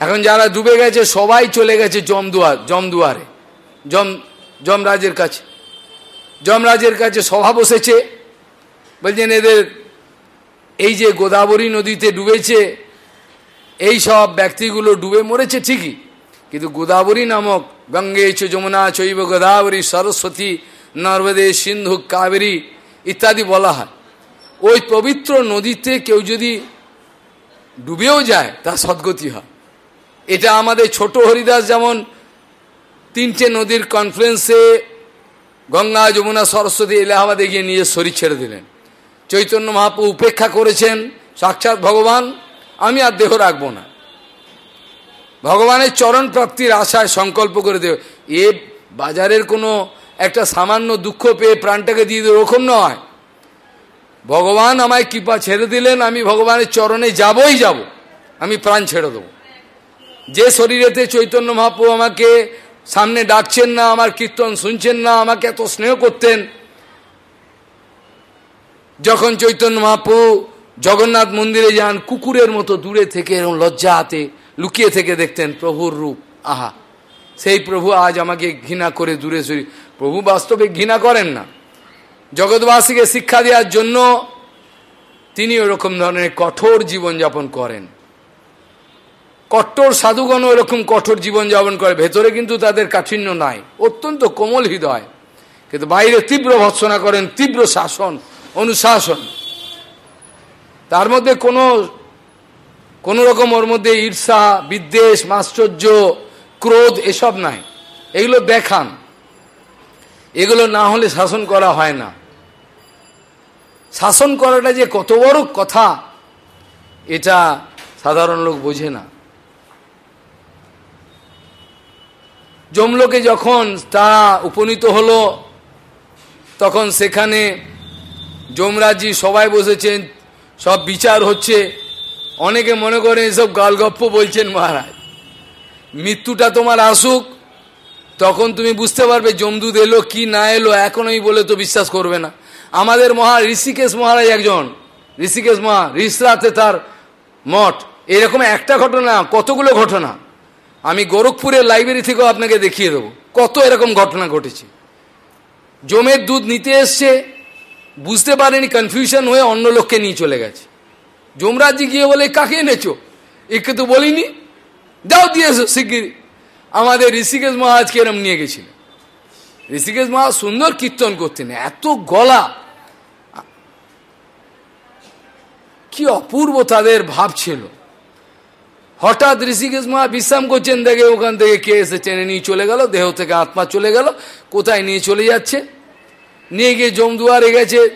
এখন যারা ডুবে গেছে, সবাই চলে গেছে জমদুয়ার, জমদুয়ারে। জম যমরাজের কাছে। যমরাজের কাছে সভা বসেছে। বলছেন, এদের এই যে গোদাবরী নদীতে ডুবেছে, এই সব ব্যক্তিগুলো ডুবে মরেছে ঠিকই। কিন্তু গোদাবরী নামক গঙ্গে চ যমুনা চৈব গোদাবরী সরস্বতী নর্মদে সিন্ধু কাবেরী ইত্যাদি বলা হয়। ওই পবিত্র নদীতে কেউ যদি ডুবেও যায়, তা সদ্গতি হয়। এটা আমাদের ছোট হরিদাস যেমন তিনটে নদীর কনফারেন্সে গঙ্গা, যমুনা, সরস্বতী এলাহাবাদে গিয়ে নিজের শরীর ছেড়ে দিলেন। চৈতন্য মহাপু উপেক্ষা করেছেন, সাক্ষাৎ ভগবান, আমি আর দেহ রাখব না। ভগবানের চরণ প্রাপ্তির আশায় সংকল্প করে দেব, এ বাজারের কোনো একটা সামান্য দুঃখ পেয়ে প্রাণটাকে দিয়ে দেবে, ওরকম নয়। ভগবান আমায় কৃপা ছেড়ে দিলেন, আমি ভগবানের চরণে যাবই যাব। আমি প্রাণ ছেড়ে দেবো। যে শরীরেতে চৈতন্য মহাপ্রু আমাকে সামনে ডাকছেন না, আমার কীর্তন শুনছেন না, আমাকে এত স্নেহ করতেন, যখন চৈতন্য মহাপ্রু জগন্নাথ মন্দিরে যান, কুকুরের মতো দূরে থেকে এরকম লজ্জা হাতে লুকিয়ে থেকে দেখতেন প্রভুর রূপ। আহা! সেই প্রভু আজ আমাকে ঘৃণা করে দূরে সরি প্রভু বাস্তবে ঘৃণা করেন না। জগৎবাসীকে শিক্ষা দেওয়ার জন্য তিনি ওরকম ধরনের কঠোর জীবনযাপন করেন। কট্টর সাধুগণ ওরকম কঠোর জীবনযাপন করে, ভেতরে কিন্তু তাদের কাঠিন্য নাই, অত্যন্ত কোমল হৃদয়। কিন্তু বাইরে তীব্র ভৎসনা করেন, তীব্র শাসন, অনুশাসন। তার মধ্যে কোনো কোনো রকম ওর মধ্যে ঈর্ষা, বিদ্বেষ, মাশ্চর্য, ক্রোধ এসব নাই। এগুলো দেখান। এগুলো না হলে শাসন করা হয় না। শাসন করাটা যে কত বড় কথা, এটা সাধারণ লোক বোঝে না। জমলোকে যখন তারা উপনীত হলো, তখন সেখানে যমরাজি সবাই বসেছেন, সব বিচার হচ্ছে। অনেকে মনে করেন এসব গালগপ্প বলছেন মহারাজ। মৃত্যুটা তোমার আসুক, তখন তুমি বুঝতে পারবে জমদুদ এলো, কি না এলো এখন এখনই বলে তো বিশ্বাস করবে না। আমাদের মহা ঋষিকেশ মহারাজ একজন। ঋষিকেশ মহা, ঋষরাতে তার মঠ। এরকম একটা ঘটনা, কতগুলো ঘটনা। আমি গোরখপুরের লাইব্রেরি থেকেও আপনাকে দেখিয়ে দেবো, কত এরকম ঘটনা ঘটেছে। জমের দুধ নিতে এসছে, বুঝতে পারেনি কনফিউশন হয়ে অন্য লোককে নিয়ে চলে গেছে। যমরাজি গিয়ে বলে, কাকে এনেছো? একে তো বলিনি। যাও দিয়েছ শিগগিরি আমাদের ঋষিকেশ মহারাজকে এরম নিয়ে গেছিলেন? ঋষিকেশ মহারাজ সুন্দর কীর্তন করতেন, এত গলা। কি অপূর্ব তাদের ভাব ছিল। হঠাৎ ঋষিকেশ মহা বিশ্রাম করছেন, দেখে ওখান থেকে কে এসে টেনে নিয়ে চলে গেল, দেহ থেকে আত্মা চলে গেল, কোথায় নিয়ে চলে যাচ্ছে? নিয়ে গিয়ে জমদুয়ারে গেছে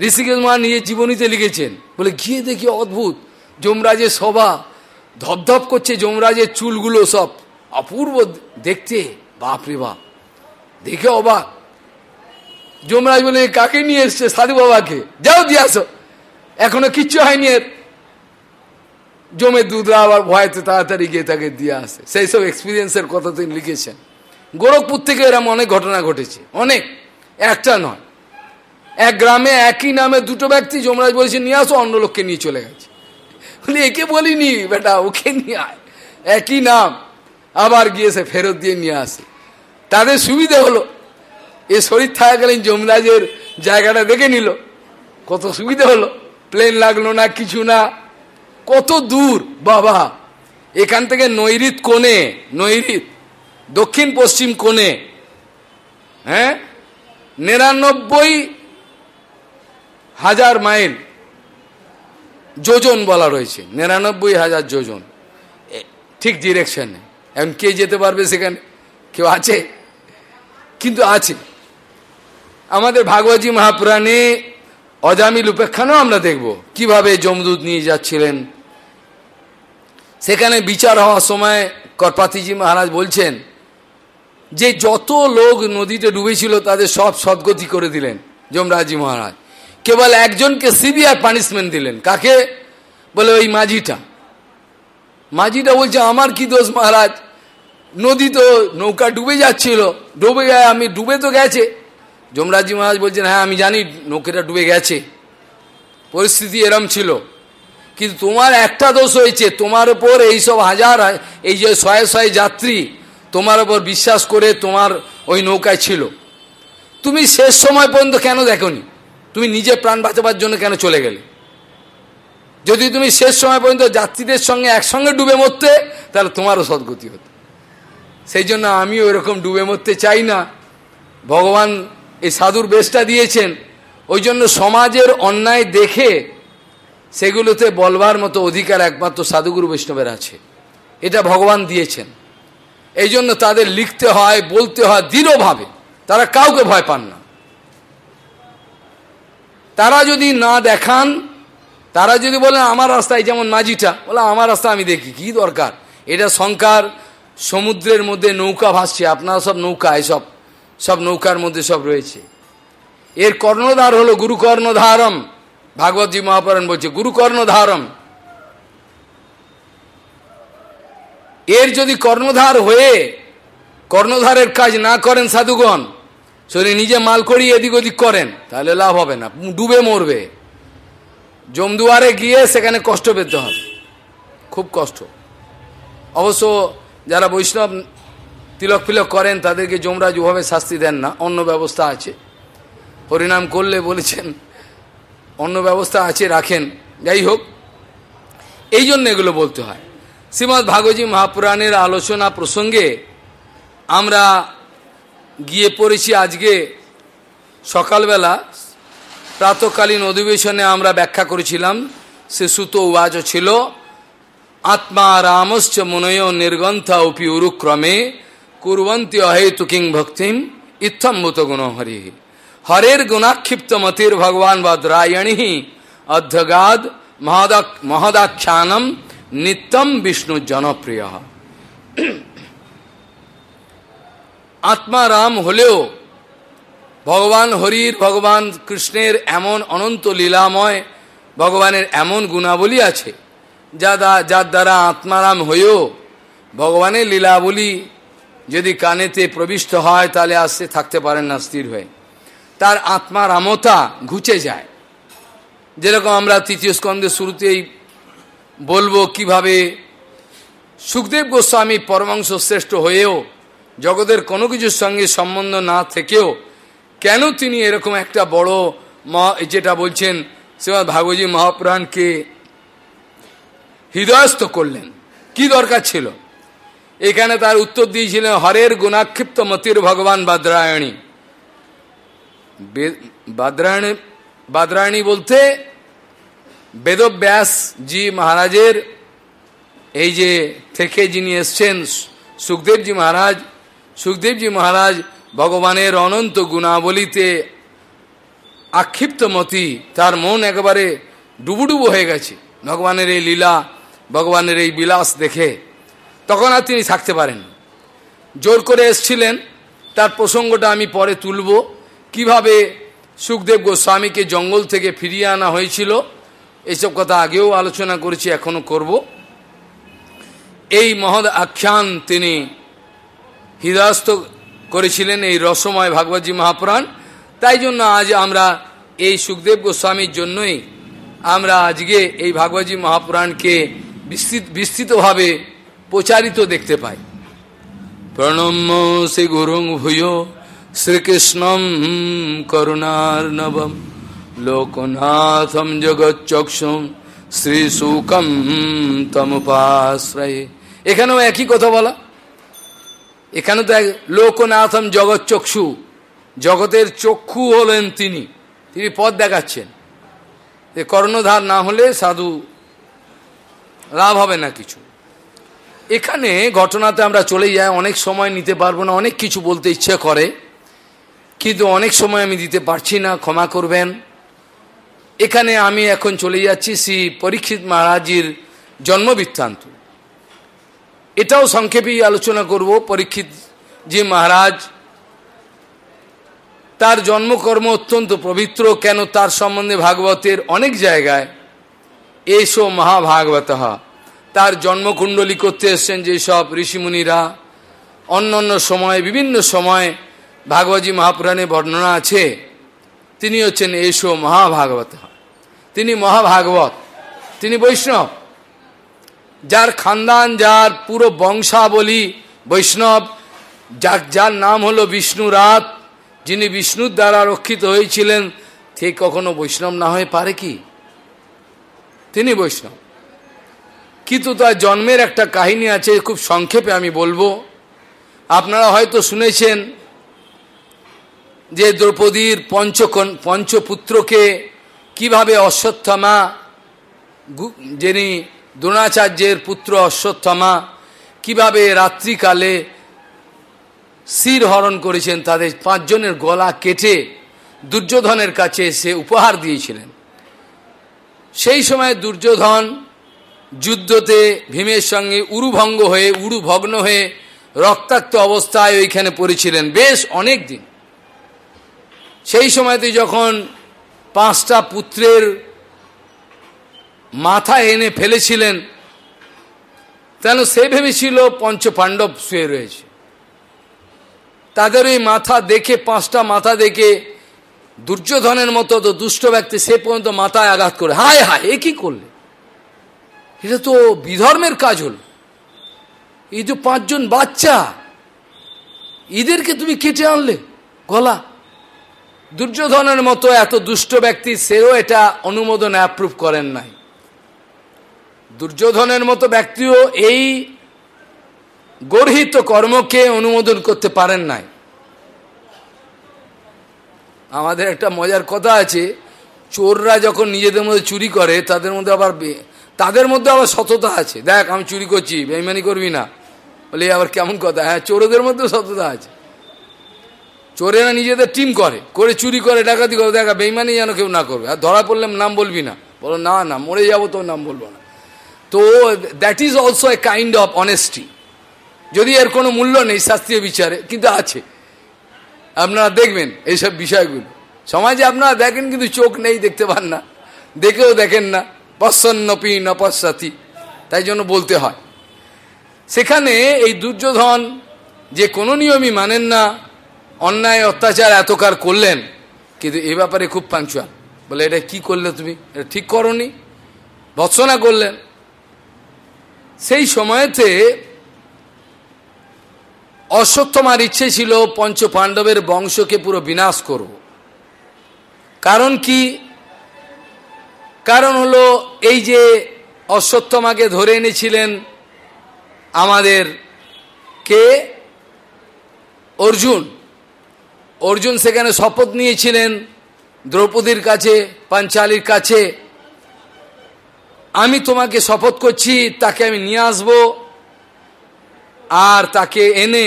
ঋষিকেশ মহা নিয়ে জীবনীতে লিখেছেন। বলে, গিয়ে দেখি, অদ্ভুত। যমরাজের সভা, ধপধপ করছে যমরাজের চুলগুলো সব। অপূর্ব দেখতে, বাপরে বাপ। দেখে অবাক। যমরাজ বলে কাকে নিয়ে এসছে সাধু বাবাকে? যাও, দিয়ে আসো। এখনও কিচ্ছু হয়নি এর। জমে দুধরা আবার ভয়তে তাড়াতাড়ি গিয়ে তাকে দিয়ে আসে। সেই সব এক্সপিরিয়েন্সের কথা তিনি লিখেছেন। গোরখপুর থেকে এরম অনেক ঘটনা ঘটেছে। অনেক। একটা নয়। এক গ্রামে একই নামে দুটো ব্যক্তি যমরাজ বলেছে, নিয়ে আসো, অন্য লোককে নিয়ে চলে গেছে। বলি, একে বলিনি, বেটা, ওকে নিয়ে আয়। একই নাম। আবার গিয়ে সে ফেরত দিয়ে নিয়ে আসে। তাদের সুবিধা হলো। এ শরীর থাকাকালীন যমরাজের জায়গাটা দেখে নিল। কত সুবিধা হলো। প্লেন লাগল না, কিছু না। কত দূর, বাবা। এখান থেকে নৈরিত কোণে, নৈরিত। দক্ষিণ পশ্চিম কোণে। হ্যাঁ? নিরানব্বই হাজার মাইল। যোজন বলা রয়েছে। নিরানব্বই হাজার যোজন। ঠিক ডিরেকশনে এখন কে যেতে পারবে সেখানে? কেউ আছে? কিন্তু আছে। আমাদের ভাগবতী মহাপুরাণে অজামিল উপেক্ষানও আমরা দেখব। কীভাবে যমদূত নিয়ে যাচ্ছিলেন। সেখানে বিচার হওয়ার সময় করপাতিজি মহারাজ বলছেন, যে যত লোক নদীতে ডুবেছিল তাদের সব সদ্গতি করে দিলেন যমরাজি মহারাজ। কেবল একজনকে সিভিয়ার পানিশমেন্ট দিলেন। কাকে? বলে ওই মাঝিটা। মাঝিটা বলছে, আমার কি দোষ মহারাজ? নদী তো নৌকা ডুবে যাচ্ছিল, ডুবে যায়, আমি ডুবে তো গেছে। যমরাজি মহারাজ বলছেন হ্যাঁ আমি জানি নৌকাটা ডুবে গেছে। পরিস্থিতি এরম ছিল। কিন্তু তোমার একটা দোষ হয়েছে, তোমার ওপর এইসব হাজার, এই যে শয়ে শয়ে যাত্রী, তোমার ওপর বিশ্বাস করে তোমার ওই নৌকায় ছিল। তুমি শেষ সময় পর্যন্ত কেন দেখনি? তুমি নিজে প্রাণ বাঁচাবার জন্য কেন চলে গেলে? যদি তুমি শেষ সময় পর্যন্ত যাত্রীদের সঙ্গে একসঙ্গে ডুবে মরতে, তাহলে তোমারও সদ্গতি হতো। সেই জন্য আমিও এরকম ডুবে মরতে চাই না। ভগবান এই সাধুর বেশটা দিয়েছেন। ওই জন্য সমাজের অন্যায় দেখে সেগুলোতে বলবার মতো অধিকার একমাত্র সাধুগুরু বৈষ্ণবের আছে। এটা ভগবান দিয়েছেন। এই জন্য তাদের লিখতে হয়, বলতে হয় দৃঢ়ভাবে। তারা কাউকে ভয় পান না। তারা যদি না দেখান, তারা যদি বলেন আমার রাস্তায় যেমন মাঝিটা, বলে, আমার রাস্তা আমি দেখি, কি দরকার? এটা শঙ্কার সমুদ্রের মধ্যে নৌকা ভাসছে, আপনারা সব নৌকা এসব সব নৌকার মধ্যে সব রয়েছে। এর কর্ণধার হলো গুরু কর্ণধারম ভাগবতী মহাপুরাণ বলছে গুরু কর্ণধারম এর যদি কর্ণধার হয়ে কর্ণধারের কাজ না করেন সাধুগণ, শরীর নিজে মাল করিয়ে এদিক ওদিক করেন, তাহলে লাভ হবে না, ডুবে মরবে। জমদুয়ারে গিয়ে সেখানে কষ্ট পেতে হবে। খুব কষ্ট। অবশ্য যারা বৈষ্ণব তিলক ফিলক করেন, তাদেরকে যমরাজ ওভাবে শাস্তি দেন না, অন্য ব্যবস্থা আছে। হরিনাম করলে বলেছেন, অন্য ব্যবস্থা আছে, রাখেন। যাই হোক, এই জন্য এগুলো বলতে হয়। শ্রীমৎ ভাগবতী মহাপুরাণের আলোচনা প্রসঙ্গে আমরা গিয়ে পড়েছি আজকে। সকালবেলা প্রাতকালীন অধিবেশনে আমরা ব্যাখ্যা করেছিলাম, সে সুতো ওয়াজও ছিল। আত্মা রামশ্চ মনয় নির্গন্থা উপি উরুক্রমে কুরবন্তী অহেতু কিং ভক্তিম ইত্থম্ভূত গুণ হরি হরের গুণাক্ষিপ্ত মতির ভগবান বদ্রায়ণী অধ্যগাদ মহদাখ্যানম নিত্যম বিষ্ণু জনপ্রিয় আত্মা রাম হলেও ভগবান হরির ভগবান কৃষ্ণের এমন অনন্ত লীলাময় ভগবানের এমন গুণাবলী আছে যা যার দ্বারা আত্মারাম হয়েও ভগবানের লীলাবলী যদি কানেতে প্রবিষ্ট হয়, তাহলে আসতে থাকতে পারেন না, স্থির হয়ে। তার আত্মার আমতা ঘুচে যায়। যেরকম আমরা তৃতীয় স্কন্ধের শুরুতেই বলব কীভাবে সুখদেব গোস্বামী পরমাংশ শ্রেষ্ঠ হয়েও, জগতের কোনো কিছুর সঙ্গে সম্বন্ধ না থেকেও, কেন তিনি এরকম একটা বড় যেটা বলছেন শ্রীমৎ ভাগবতী মহাপুরাণকে হৃদয়স্থ করলেন। কি দরকার ছিল? এখানে তার উত্তর দিয়েছিলেন, হরের গুণাক্ষিপ্ত মতির ভগবান বাদ্রায়ণী। বাদ্রায়ণী বাদ্রায়ণী বলতে, বেদব্যাস জি মহারাজের এই যে থেকে যিনি এসছেন সুখদেবজি মহারাজ সুখদেবজি মহারাজ ভগবানের অনন্ত গুণাবলিতে আক্ষিপ্ত মতি, তার মন একেবারে ডুবুডুবু হয়ে গেছে। ভগবানের এই লীলা ভগবানের এই বিলাস দেখে তখন আর তিনি থাকতে পারেন। জোর করে এসছিলেন, তার প্রসঙ্গটা আমি পরে তুলব। কীভাবে সুখদেব গোস্বামীকে জঙ্গল থেকে ফিরিয়ে আনা হয়েছিল এইসব কথা আগেও আলোচনা করেছি এখনও করব। এই মহৎ আখ্যান তিনি হৃদয়স্থ করেছিলেন এই রসময় ভাগবতী মহাপুরাণ। তাই জন্য আজ আমরা এই সুখদেব গোস্বামীর জন্যই আমরা আজকে এই ভাগবতী মহাপুরাণকে বিস্তৃত, বিস্তৃতভাবে প্রচারিত দেখতে পাই। প্রণম্য শ্রী গুরুং ভূয় শ্রীকৃষ্ণম করুণার নবম। লোকনাথম জগৎচক্ষুম শ্রী সুকম তমুপাশ্রয়ে। এখানেও একই কথা বলা। এখানে তো এক লোকনাথম জগৎ চক্ষু জগতের চক্ষু হলেন তিনি। তিনি পথ দেখাচ্ছেন। কর্ণধার না হলে সাধু লাভ হবে না কিছু। এখানে ঘটনাতে আমরা চলে যাই, অনেক সময় নিতে পারব না, অনেক কিছু বলতে ইচ্ছে করে, কিন্তু অনেক সময় আমি দিতে পারছি না, ক্ষমা করবেন। এখানে আমি এখন চলে যাচ্ছি শ্রী পরীক্ষিত মহারাজির জন্মবৃত্তান্ত। এটাও সংক্ষেপেই আলোচনা করব, পরীক্ষিত যে মহারাজ। তার জন্মকর্ম অত্যন্ত পবিত্র, কেন তার সম্বন্ধে ভাগবতের অনেক জায়গায় এসো মহাভাগবত। তার জন্মকুণ্ডলী করতে এসছেন যেসব ঋষিমুনিরা। অন্য অন্য সময়, বিভিন্ন সময়ে ভাগবতী মহাপুরাণে বর্ণনা আছে। তিনি হচ্ছেন এসো মহাভাগবত। তিনি মহাভাগবত, তিনি বৈষ্ণব। যার খানদান, যার পুরো বংশাবলী বৈষ্ণব, যার যার নাম হলো বিষ্ণুরাত, যিনি বিষ্ণুর দ্বারা রক্ষিত হয়েছিলেন ঠিক কখনো বৈষ্ণব না হয়ে পারে কি? তিনি বৈষ্ণব। কিন্তু তার জন্মের একটা কাহিনী আছে, খুব সংক্ষেপে আমি বলব। আপনারা হয়তো শুনেছেন যে দ্রৌপদীর পঞ্চকন পঞ্চপুত্রকে কীভাবে অশ্বত্থমা যিনি দ্রোণাচার্যের পুত্র অশ্বত্থমা, কীভাবে রাত্রিকালে শির হরণ করেছেন, তাদের পাঁচজনের গলা কেটে দুর্যোধনের কাছে সে উপহার দিয়েছিলেন। সেই সময় দুর্যোধন যুদ্ধতে ভীমের সঙ্গে উরুভঙ্গ হয়ে উরু ভগ্ন হয়ে রক্তাক্ত অবস্থায় ওইখানে পড়েছিলেন বেশ অনেক দিন সেই সময়তে যখন পাঁচটা পুত্রের মাথা এনে ফেলেছিলেন কেন সে ভেবেছিল পঞ্চ পাণ্ডব শুয়ে রয়েছে। তাদের ওই মাথা দেখে, পাঁচটা মাথা দেখে দুর্যোধনের মতো তো দুষ্ট ব্যক্তি সে পর্যন্ত মাথায় আঘাত করে। হায় হায়, এ কি করলে? এটা তো বিধর্মের কাজ হল। এই যে পাঁচজন বাচ্চা, এদেরকে তুমি কেটে আনলে গলা। দুর্যোধনের মতো এত দুষ্ট ব্যক্তি সেও এটা অনুমোদন অ্যাপ্রুভ করেন নাই। দুর্যোধনের মতো ব্যক্তিও এই গর্হিত কর্মকে অনুমোদন করতে পারেন নাই। আমাদের একটা মজার কথা আছে, চোররা যখন নিজেদের মধ্যে চুরি করে, তাদের মধ্যে আবার তাদের মধ্যে আবার সততা আছে। দেখ, আমি চুরি করছি, বেইমানি করবি না। বলে আবার কেমন কথা? হ্যাঁ চোরদের মধ্যে সততা আছে। চোরেরা নিজেদের টিম করে করে চুরি করে, ডাকাতি করে। দেখা বেইমানি যেন কেউ না করবে। আর ধরা পড়লে নাম বলবি না। বলো, না না, মরে যাব তোর নাম বলব না। তো that is also a kind of honesty যদি এর কোনো মূল্য নেই শাস্ত্রীয় বিচারে, কিন্তু আছে। আপনারা দেখবেন এইসব বিষয়গুলো। সমাজে আপনারা দেখেন কিন্তু চোখ নেই দেখতে পান না। দেখেও দেখেন না। পশ্চন্নপি নপশ্চাতি তাই জন্য বলতে হয়। সেখানে এই দুর্যোধন যে কোনো নিয়মই মানেন না, অন্যায়, অত্যাচার এতকার করলেন, কিন্তু এ ব্যাপারে খুব পাঞ্চুয়াল। বলে, এটা কি করলে তুমি? এটা ঠিক করনি। ভৎসনা করলেন। সেই সময়তে অশ্বত্থমার ইচ্ছে ছিল পঞ্চ পাণ্ডবের বংশকে পুরো বিনাশ করব কারণ কি? কারণ হলো এই যে অশ্বত্থমাকে ধরে এনেছিলেন আমাদের কে? অর্জুন। অর্জুন সেখানে শপথ নিয়েছিলেন দ্রৌপদীর কাছে, পাঞ্চালির কাছে, আমি তোমাকে শপথ করছি, তাকে আমি নিয়ে আসব। আর তাকে এনে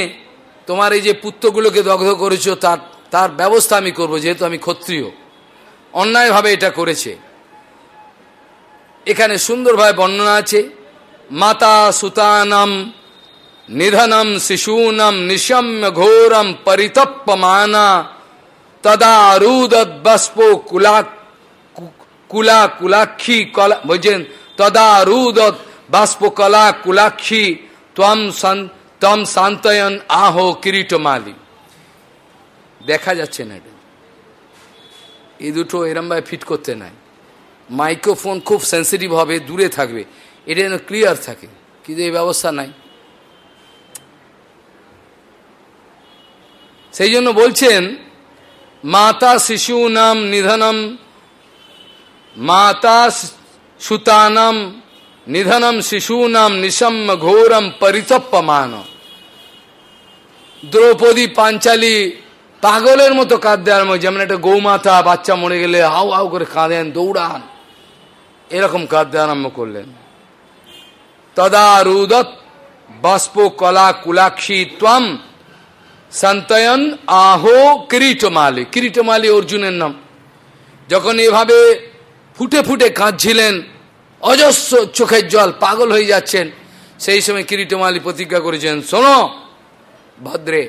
তোমার এই যে পুত্রগুলোকে দগ্ধ করেছ, তার তার ব্যবস্থা আমি করব, যেহেতু আমি ক্ষত্রিয়। অন্যায়ভাবে এটা করেছে। এখানে সুন্দরভাবে বর্ণনা আছে, মাতা সুতানম নিধনম শিশূনম নিশম্য ঘোরম পরিতপ্যমানা তদা রুদৎবস্প কুলা কুলা কুলাক্ষী কলা, বলছেন, তদা রুদৎ বাষ্প কলা কুলাক্ষী তম তম শান্তয়ন আহো কিরিটমালি। দেখা যাচ্ছে না এটা। এই দুটো এরমভাবে ফিট করতে নাই। মাইক্রোফোন খুব সেন্সিটিভ হবে, দূরে থাকবে। এটা যেন ক্লিয়ার থাকে, কিন্তু এই ব্যবস্থা নাই। সেই জন্য বলছেন, মাতা শিশু নাম নিধনম, মাতা সুতানম নিধনম শিশূনাম নিশম্য ঘোরম পরিতপ্যমান দ্রৌপদী পাঞ্চালী পাগলের মতো কাঁদতে আরম্ভ যেমন একটা গৌমাতা বাচ্চা মরে গেলে হাউ হাউ করে কাঁদেন, দৌড়ান। এরকম কাঁদতে আরম্ভ করলেন। তদা রুদত বাষ্প কলা কুলাক্ষী ত্বম সন্তয়ন আহো কিরিটমালি। কিরিটমালি অর্জুনের নাম। যখন এভাবে ফুটে ফুটে কাঁদছিলেন অজস্র চোখের জল পাগল হয়ে যাচ্ছেন। সেই সময় কিরিটমালি প্রতিজ্ঞা করেছেন, শোনো, ভদ্রে,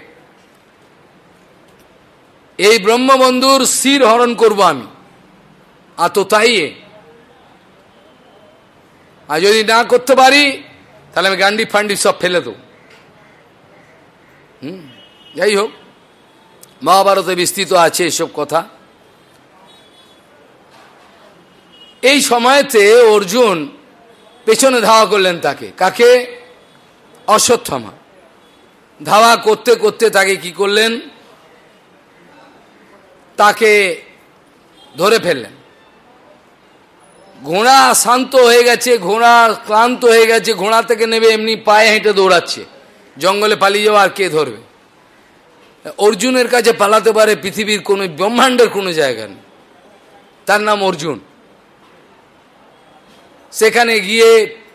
এই ব্রহ্মবন্ধুর শির হরণ করব আমি। আর তো তাই আর যদি না করতে পারি, তাহলে আমি গান্ডি ফান্ডি সব ফেলে দেবো। হুম, যাই হোক, মহাভারতে বিস্তৃত আছে এসব কথা। এই সময়তে অর্জুন পেছনে ধাওয়া করলেন তাকে। কাকে? অশ্বত্থমা। ধাওয়া করতে করতে তাকে কি করলেন? তাকে ধরে ফেললেন। ঘোড়া শান্ত হয়ে গেছে, ঘোড়া ক্লান্ত হয়ে গেছে, ঘোড়া থেকে নেবে এমনি পায়ে হেঁটে দৌড়াচ্ছে। জঙ্গলে পালিয়ে যাওয়া আর কে ধরবে? অর্জুনের কাছে পালাতে পারে পৃথিবীর কোনো ব্রহ্মাণ্ডের কোনো জায়গা নেই। তার নাম অর্জুন। সেখানে গিয়ে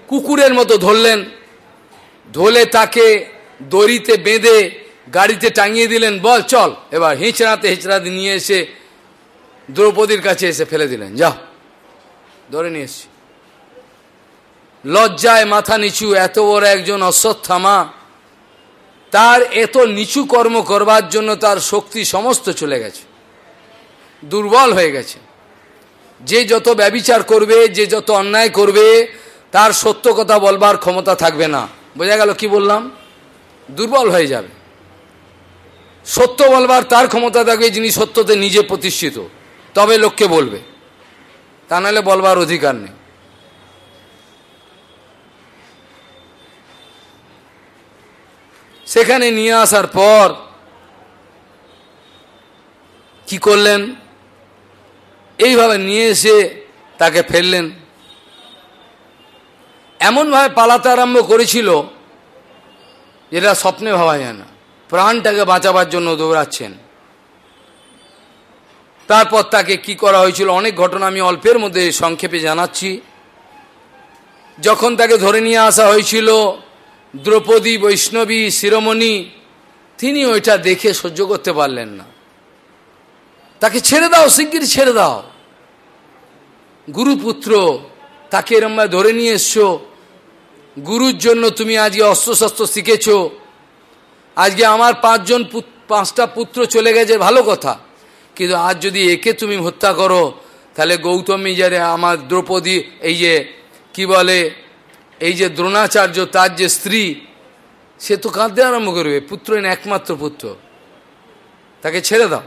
কুকুরের মতো ধরলেন। ধলে তাকে দড়িতে বেঁধে গাড়িতে টাঙিয়ে দিলেন, বল, চল। এবার হিঁচড়াতে হিঁচড়াতে নিয়ে এসে দ্রৌপদীর কাছে এসে ফেলে দিলেন যাও ধরে নিয়ে এসছি। লজ্জায় মাথা নিচু, এত বড় একজন অশ্বত্থামা তার এত নিচু কর্ম করবার জন্য তার শক্তি সমস্ত চলে গেছে, দুর্বল হয়ে গেছে। যে যত ব্যবিচার করবে, যে যত অন্যায় করবে, তার সত্য কথা বলবার ক্ষমতা থাকবে না। বোঝা গেল কি বললাম? দুর্বল হয়ে যাবে। সত্য বলবার তার ক্ষমতা থাকবে যিনি সত্যতে নিজে প্রতিষ্ঠিত। তবে লোককে বলবে। তা নাহলে বলবার অধিকার নেই। সেখানে নিয়ে আসার পর কি করলেন? এইভাবে নিয়ে এসে তাকে ফেললেন। এমনভাবে পালাতে আরম্ভ করেছিল যেটা স্বপ্নে ভাবা যায় না। প্রাণটাকে বাঁচাবার জন্য দৌড়াচ্ছেন। তারপর তাকে কি করা হয়েছিল অনেক ঘটনা আমি অল্পের মধ্যে সংক্ষেপে জানাচ্ছি। যখন তাকে ধরে নিয়ে আসা হয়েছিল দ্রৌপদী, বৈষ্ণবী, শিরোমণি, তিনি ওইটা দেখে সহ্য করতে পারলেন না। তাকে ছেড়ে দাও শিগগির ছেড়ে দাও। গুরুপুত্র, তাকে এরম ধরে নিয়ে এসছো। গুরুর জন্য তুমি আজকে অস্ত্রশস্ত্র শিখেছ। আজকে আমার পাঁচজন পাঁচটা পুত্র চলে গেছে, ভালো কথা। কিন্তু আজ যদি একে তুমি হত্যা করো, তাহলে গৌতমী যারে আমার দ্রৌপদী, এই যে, কি বলে, এই যে দ্রোণাচার্য, তার যে স্ত্রী, সে তো কাঁদতে আরম্ভ করবে। পুত্র একমাত্র পুত্র। তাকে ছেড়ে দাও।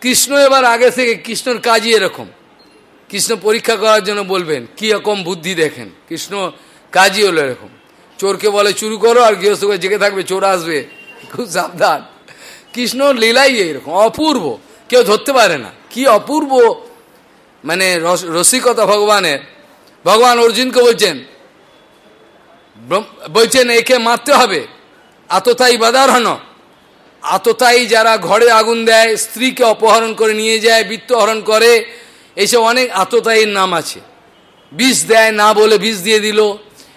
কৃষ্ণ এবার আগে থেকে কৃষ্ণর কাজই এরকম। কৃষ্ণ পরীক্ষা করার জন্য বলবেন, কি রকম বুদ্ধি দেখেন? কৃষ্ণ কাজই হলো এরকম। চোরকে বলে, চুরি করো আর গৃহস্থকে জেগে থাকবে, চোর আসবে। খুব সাবধান। কৃষ্ণ লীলাই এরকম, অপূর্ব। কেউ ধরতে পারে না। কি অপূর্ব! মানে রসিকতা ভগবানের। ভগবান অর্জুনকে বলছেন বলছেন, একে মারতে হবে। আততাই বাদারহন আততাই যারা ঘরে আগুন দেয়, স্ত্রীকে অপহরণ করে নিয়ে যায়, বৃত্তহরণ করে, এইসব অনেক আততায়ীর নাম আছে। বিষ দেয়, না বলে বিষ দিয়ে দিল।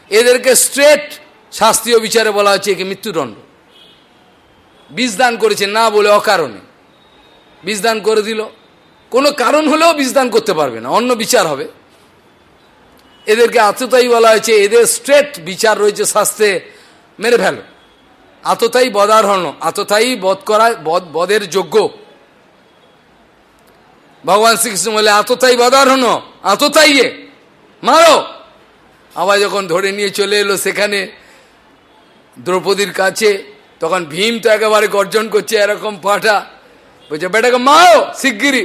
এদেরকে স্ট্রেট শাস্ত্রীয় বিচারে বলা হচ্ছে, একে মৃত্যুদণ্ড। বিষ দান করেছে, না বলে অকারণে। বিষ দান করে দিল। কোনো কারণ হলেও বিষ দান করতে পারবে না, অন্য বিচার হবে। এদেরকে আততাই বলা হয়েছে, এদের স্ট্রেট বিচার রয়েছে শাস্ত্রে মেরে ফেল। আততাই বদারহণ আততাই বধ করা বধের যোগ্য। ভগবান শ্রীকৃষ্ণ বলে আততাই বদারহণ আততাই মারো! আবার যখন ধরে নিয়ে চলে এলো সেখানে, দ্রৌপদীর কাছে, তখন ভীম তো একেবারে গর্জন করছে, এরকম পাঠা বলছে, বেটাকে মাও শিগগিরি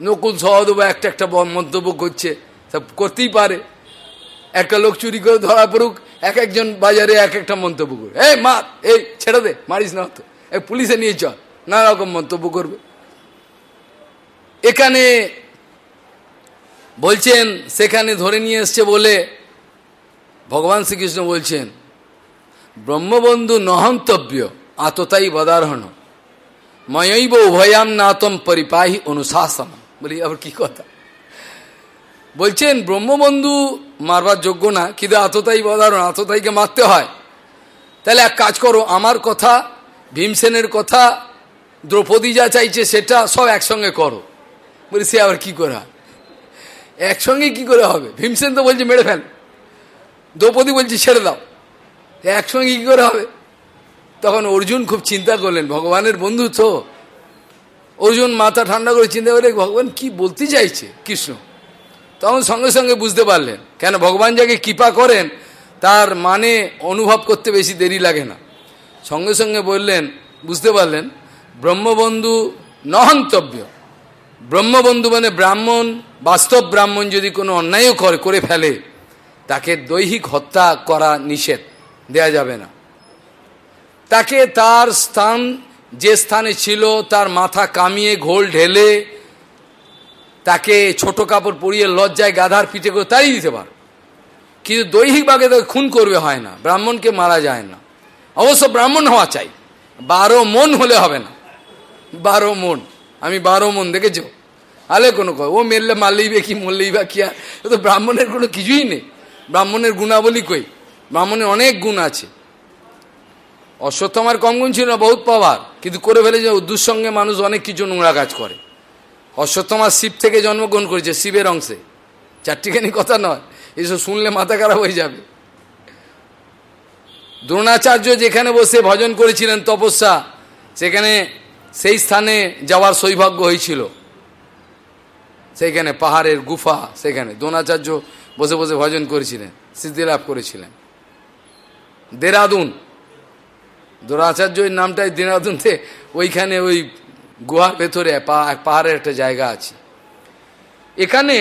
নকুল সহদেব একটা একটা মন্তব্য করছে সব করতেই পারে। একটা লোক চুরি করে ধরা পড়ুক এক একজন বাজারে এক একটা মন্তব্য করবে এই মার এই, ছেড়ে দে, মারিস না তো। এই পুলিশে নিয়ে চল নানা রকম মন্তব্য করবে। এখানে বলছেন, সেখানে ধরে নিয়ে এসছে বলে ভগবান শ্রীকৃষ্ণ বলছেন, ব্রহ্মবন্ধু নহন্তব্য আততাই বদারহণ, ময়ৈব উভয়াম নাতম পরিপাহী অনুশাসন বলি, আবার কি কথা? বলছেন, ব্রহ্মবন্ধু মারবার যোগ্য না। কিন্তু আততাই বদারণ আততাইকে মারতে হয়। তাহলে এক কাজ করো, আমার কথা, ভীমসেনের কথা, দ্রৌপদী যা চাইছে সেটা সব একসঙ্গে করো। বলি, সে আবার কি করে? একসঙ্গে কি করে হবে? ভীমসেন তো বলছে, মেরে ফেল। দ্রৌপদী বলছে, ছেড়ে দাও। একসঙ্গে কি করে হবে? তখন অর্জুন খুব চিন্তা করলেন, ভগবানের বন্ধু তো। অর্জুন মাথা ঠান্ডা করে চিন্তা করে, ভগবান কি বলতে চাইছে? কৃষ্ণ। তখন সঙ্গে সঙ্গে বুঝতে পারলেন। কেন ভগবান যাকে কৃপা করেন, তার মানে অনুভব করতে বেশি দেরি লাগে না। সঙ্গে সঙ্গে বললেন, বুঝতে পারলেন, ব্রহ্মবন্ধু নহন্তব্য। ব্রহ্মবন্ধু মানে ব্রাহ্মণ, বাস্তব ব্রাহ্মণ যদি কোনো অন্যায়ও করে করে ফেলে, তাকে দৈহিক হত্যা করা নিষেধ, দেয়া যাবে না। তাকে তার স্থান, যে স্থানে ছিল, তার মাথা কামিয়ে, ঘোল ঢেলে তাকে ছোট কাপড় পরিয়ে লজ্জায় গাধার পিঠে করে তাই দিতে পারো। কিন্তু দৈহিকভাবে তাকে খুন করবে হয় না, ব্রাহ্মণকে মারা যায় না। অবশ্য ব্রাহ্মণ হওয়া চাই, বারো মন হলে হবে না। বারো মন, আমি বারো মন দেখেছ? আলে কোনো কয় ও মেরলে মারলেই বে কি, মরলেই বা কি আর? তো ব্রাহ্মণের কোনো কিছুই নেই। ব্রাহ্মণের গুণাবলী কই? ব্রাহ্মণের অনেক গুণ আছে। অশ্বত্থমার কম গুণ ছিল না, বহুত পাওয়ার। কিন্তু করে ফেলে যে দুঃসঙ্গে মানুষ অনেক কিছু নোংরা কাজ করে। অশ্বত্থমার শিব থেকে জন্মগ্রহণ করেছে, শিবের অংশে। চারটিখানি কথা নয়, এসব শুনলে মাথা খারাপ হয়ে যাবে। দ্রোণাচার্য যেখানে বসে ভজন করেছিলেন তপস্যা, সেখানে সেই স্থানে যাওয়ার সৌভাগ্য হয়েছিল। সেইখানে পাহাড়ের গুফা, সেখানে দ্রোণাচার্য বসে বসে ভজন করেছিলেন সিদ্ধিলাভ করেছিলেন। দেরাদুন দ্রোণাচার্য নামটাই দেরাদুনতে, ওইখানে ওই গুহার ভেতরে পাহাড়ের একটা জায়গা আছে। এখানে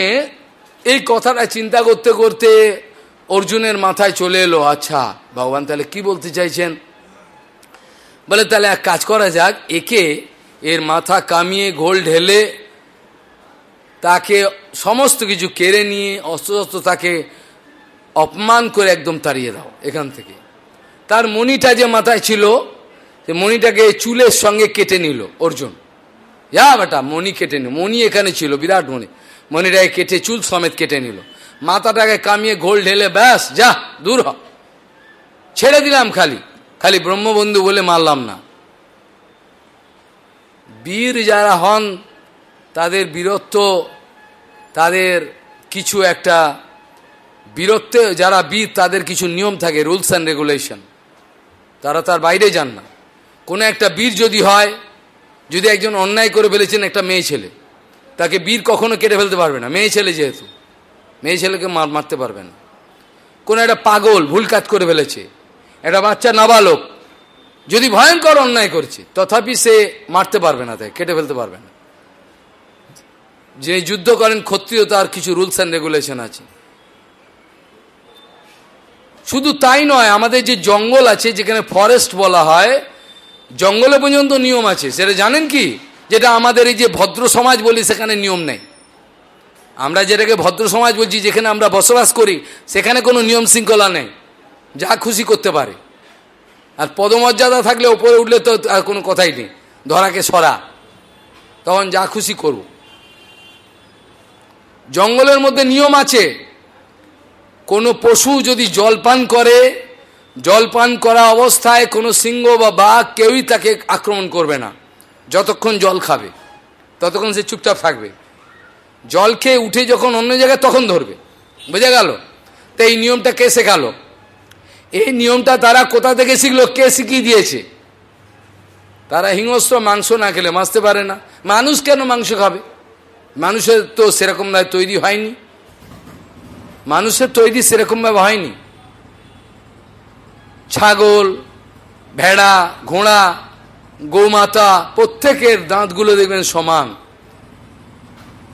এই কথাটা চিন্তা করতে করতে অর্জুনের মাথায় চলে এলো আচ্ছা ভগবান তাহলে কি বলতে চাইছেন? বলে, তাহলে এক কাজ করা যাক, একে এর মাথা কামিয়ে ঘোল ঢেলে তাকে সমস্ত কিছু কেড়ে নিয়ে অস্ত্র তাকে অপমান করে একদম তাড়িয়ে দাও, এখান থেকে। তার মণিটা যে মাথায় ছিল, সে মণিটাকে চুলের সঙ্গে কেটে নিল অর্জুন। যা বেটা, মণি কেটে নিল। মণি এখানে ছিল, বিরাট মণি। মণিটাকে কেটে চুল সমেত কেটে নিল। মাথাটাকে কামিয়ে ঘোল ঢেলে ব্যাস, যা, দূর হ। ছেড়ে দিলাম খালি। খালি ব্রহ্মবন্ধু বলে মারলাম না। বীর যারা হন, তাদের বীরত্ব, তাদের কিছু একটা বীরত্বে যারা বীর, তাদের কিছু নিয়ম থাকে, রুলস অ্যান্ড রেগুলেশন। তারা তার বাইরে যান না। কোনো একটা বীর যদি হয় যদি একজন অন্যায় করে ফেলেছেন একটা মেয়ে ছেলে, তাকে বীর কখনো কেটে ফেলতে পারবে না, মেয়ে ছেলে যেহেতু, মেয়ে ছেলেকে মার, মারতে পারবে না। কোনো একটা পাগল ভুল কাজ করে ফেলেছে, একটা বাচ্চা নাবালক, যদি ভয়ঙ্কর অন্যায় করছে, তথাপি সে মারতে পারবে না তাই কেটে ফেলতে পারবে না। যিনি যুদ্ধ করেন ক্ষত্রিয়, তার কিছু রুলস অ্যান্ড রেগুলেশন আছে। শুধু তাই নয়, আমাদের যে জঙ্গল আছে, যেখানে ফরেস্ট বলা হয় জঙ্গলে পর্যন্ত নিয়ম আছে। সেটা জানেন কি? যেটা আমাদের এই যে ভদ্র সমাজ বলি, সেখানে নিয়ম নেই। আমরা যেটাকে ভদ্র সমাজ বলছি, যেখানে আমরা বসবাস করি, সেখানে কোনো নিয়ম শৃঙ্খলা নেই। যা খুশি করতে পারে। আর পদমর্যাদা থাকলে ওপরে উঠলে তো আর কোনো কথাই নেই। ধরাকে সরা। তখন যা খুশি করব। জঙ্গলের মধ্যে নিয়ম আছে। কোনো পশু যদি জল পান করে জল পান করা অবস্থায় কোনো সিংহ বা বাঘ কেউই তাকে আক্রমণ করবে না। যতক্ষণ জল খাবে, ততক্ষণ সে চুপচাপ থাকবে। জল খেয়ে উঠে যখন অন্য জায়গায় তখন ধরবে। বোঝা গেল? তো এই নিয়মটা কে শেখালো? এই নিয়মটা তারা কোথা থেকে শিখলো? কে শিখিয়ে দিয়েছে? তারা হিংস্র মাংস না খেলে মাসতে পারে না। মানুষ কেন মাংস খাবে? মানুষের তো সেরকমভাবে তৈরি হয়নি। মানুষের তৈরি সেরকমভাবে হয়নি। ছাগল, ভেড়া, ঘোড়া, গৌমাতা, প্রত্যেকের দাঁতগুলো দেখবেন সমান।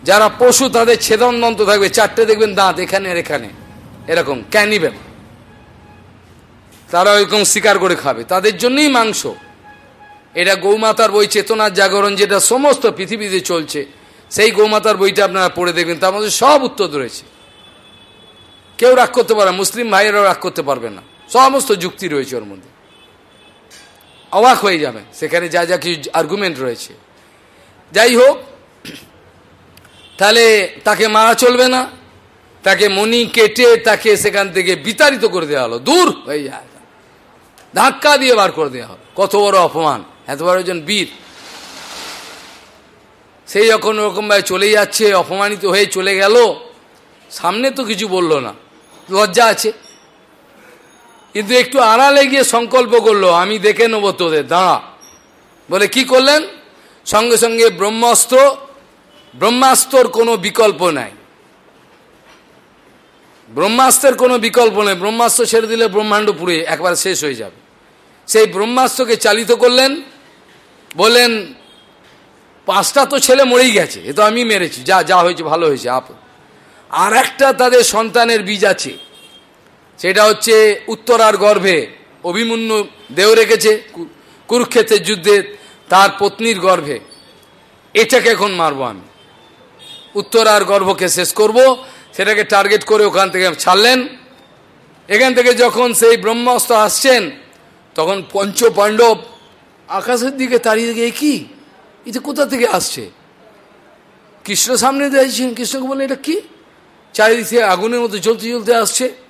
যারা পশু, তাদের ছেদনদন্ত থাকবে। চারটে দেখবেন দাঁত, এখানে আর এখানে। এরকম ক্যানিবেল। তারা ওইরকম শিকার করে খাবে। তাদের জন্যই মাংস। এটা গৌমাতার বই, চেতনার জাগরণ যেটা সমস্ত পৃথিবীতে চলছে, সেই গৌমাতার বইটা আপনারা পড়ে দেখবেন। তার মধ্যে সব উত্তর রয়েছে। কেউ রাগ করতে পারে মুসলিম ভাইয়েরাও রাগ করতে পারবে না। সমস্ত যুক্তি রয়েছে ওর মধ্যে। অবাক হয়ে যাবে। সেখানে যা যা কিছু আর্গুমেন্ট রয়েছে। যাই হোক, তাহলে তাকে মারা চলবে না। তাকে মনি কেটে তাকে সেখান থেকে বিতাড়িত করে দেওয়া হলো। দূর হয়ে যায়। ধাক্কা দিয়ে বার করে দেওয়া হলো। কত বড় অপমান। এত বড় একজন বীর। সেই যখন ওরকমভাবে চলে যাচ্ছে, অপমানিত হয়ে চলে গেল, সামনে তো কিছু বলল না। লজ্জা আছে। কিন্তু একটু আড়ালে গিয়ে সংকল্প করল, আমি দেখে নেব তোদের, দাঁড়া। বলে, কি করলেন? সঙ্গে সঙ্গে ব্রহ্মাস্ত্র, ব্রহ্মাস্ত্রর কোনো বিকল্প নাই। ব্রহ্মাস্ত্রের কোনো বিকল্প নেই। ব্রহ্মাস্ত্র ছেড়ে দিলে ব্রহ্মাণ্ড পুড়ে, একবার শেষ হয়ে যাবে। সেই ব্রহ্মাস্ত্রকে চালিত করলেন, বললেন, পাঁচটা তো ছেলে মরেই গেছে, এ তো আমি মেরেছি, যা যা হয়েছে, ভালো হয়েছে, আপ। আর একটা তাদের সন্তানের বীজ আছে সেটা হচ্ছে উত্তরার গর্ভে অভিমন্যু দেহ রেখেছে কুরুক্ষেত্রের যুদ্ধে তার পত্নীর গর্ভে। এটাকে এখন মারবো আমি। উত্তরার গর্ভকে শেষ করব, সেটাকে টার্গেট করে ওখান থেকে ছাড়লেন। এখান থেকে যখন সেই ব্রহ্মাস্ত্র আসছেন, তখন পঞ্চ পাণ্ডব আকাশের দিকে তাড়িয়ে গিয়ে কি? এটা কোথা থেকে আসছে? কৃষ্ণ সামনে দিয়েছেন কৃষ্ণকে বললেন, এটা কি? চারিদিকে আগুনের মতো জ্বলতে জ্বলতে আসছে।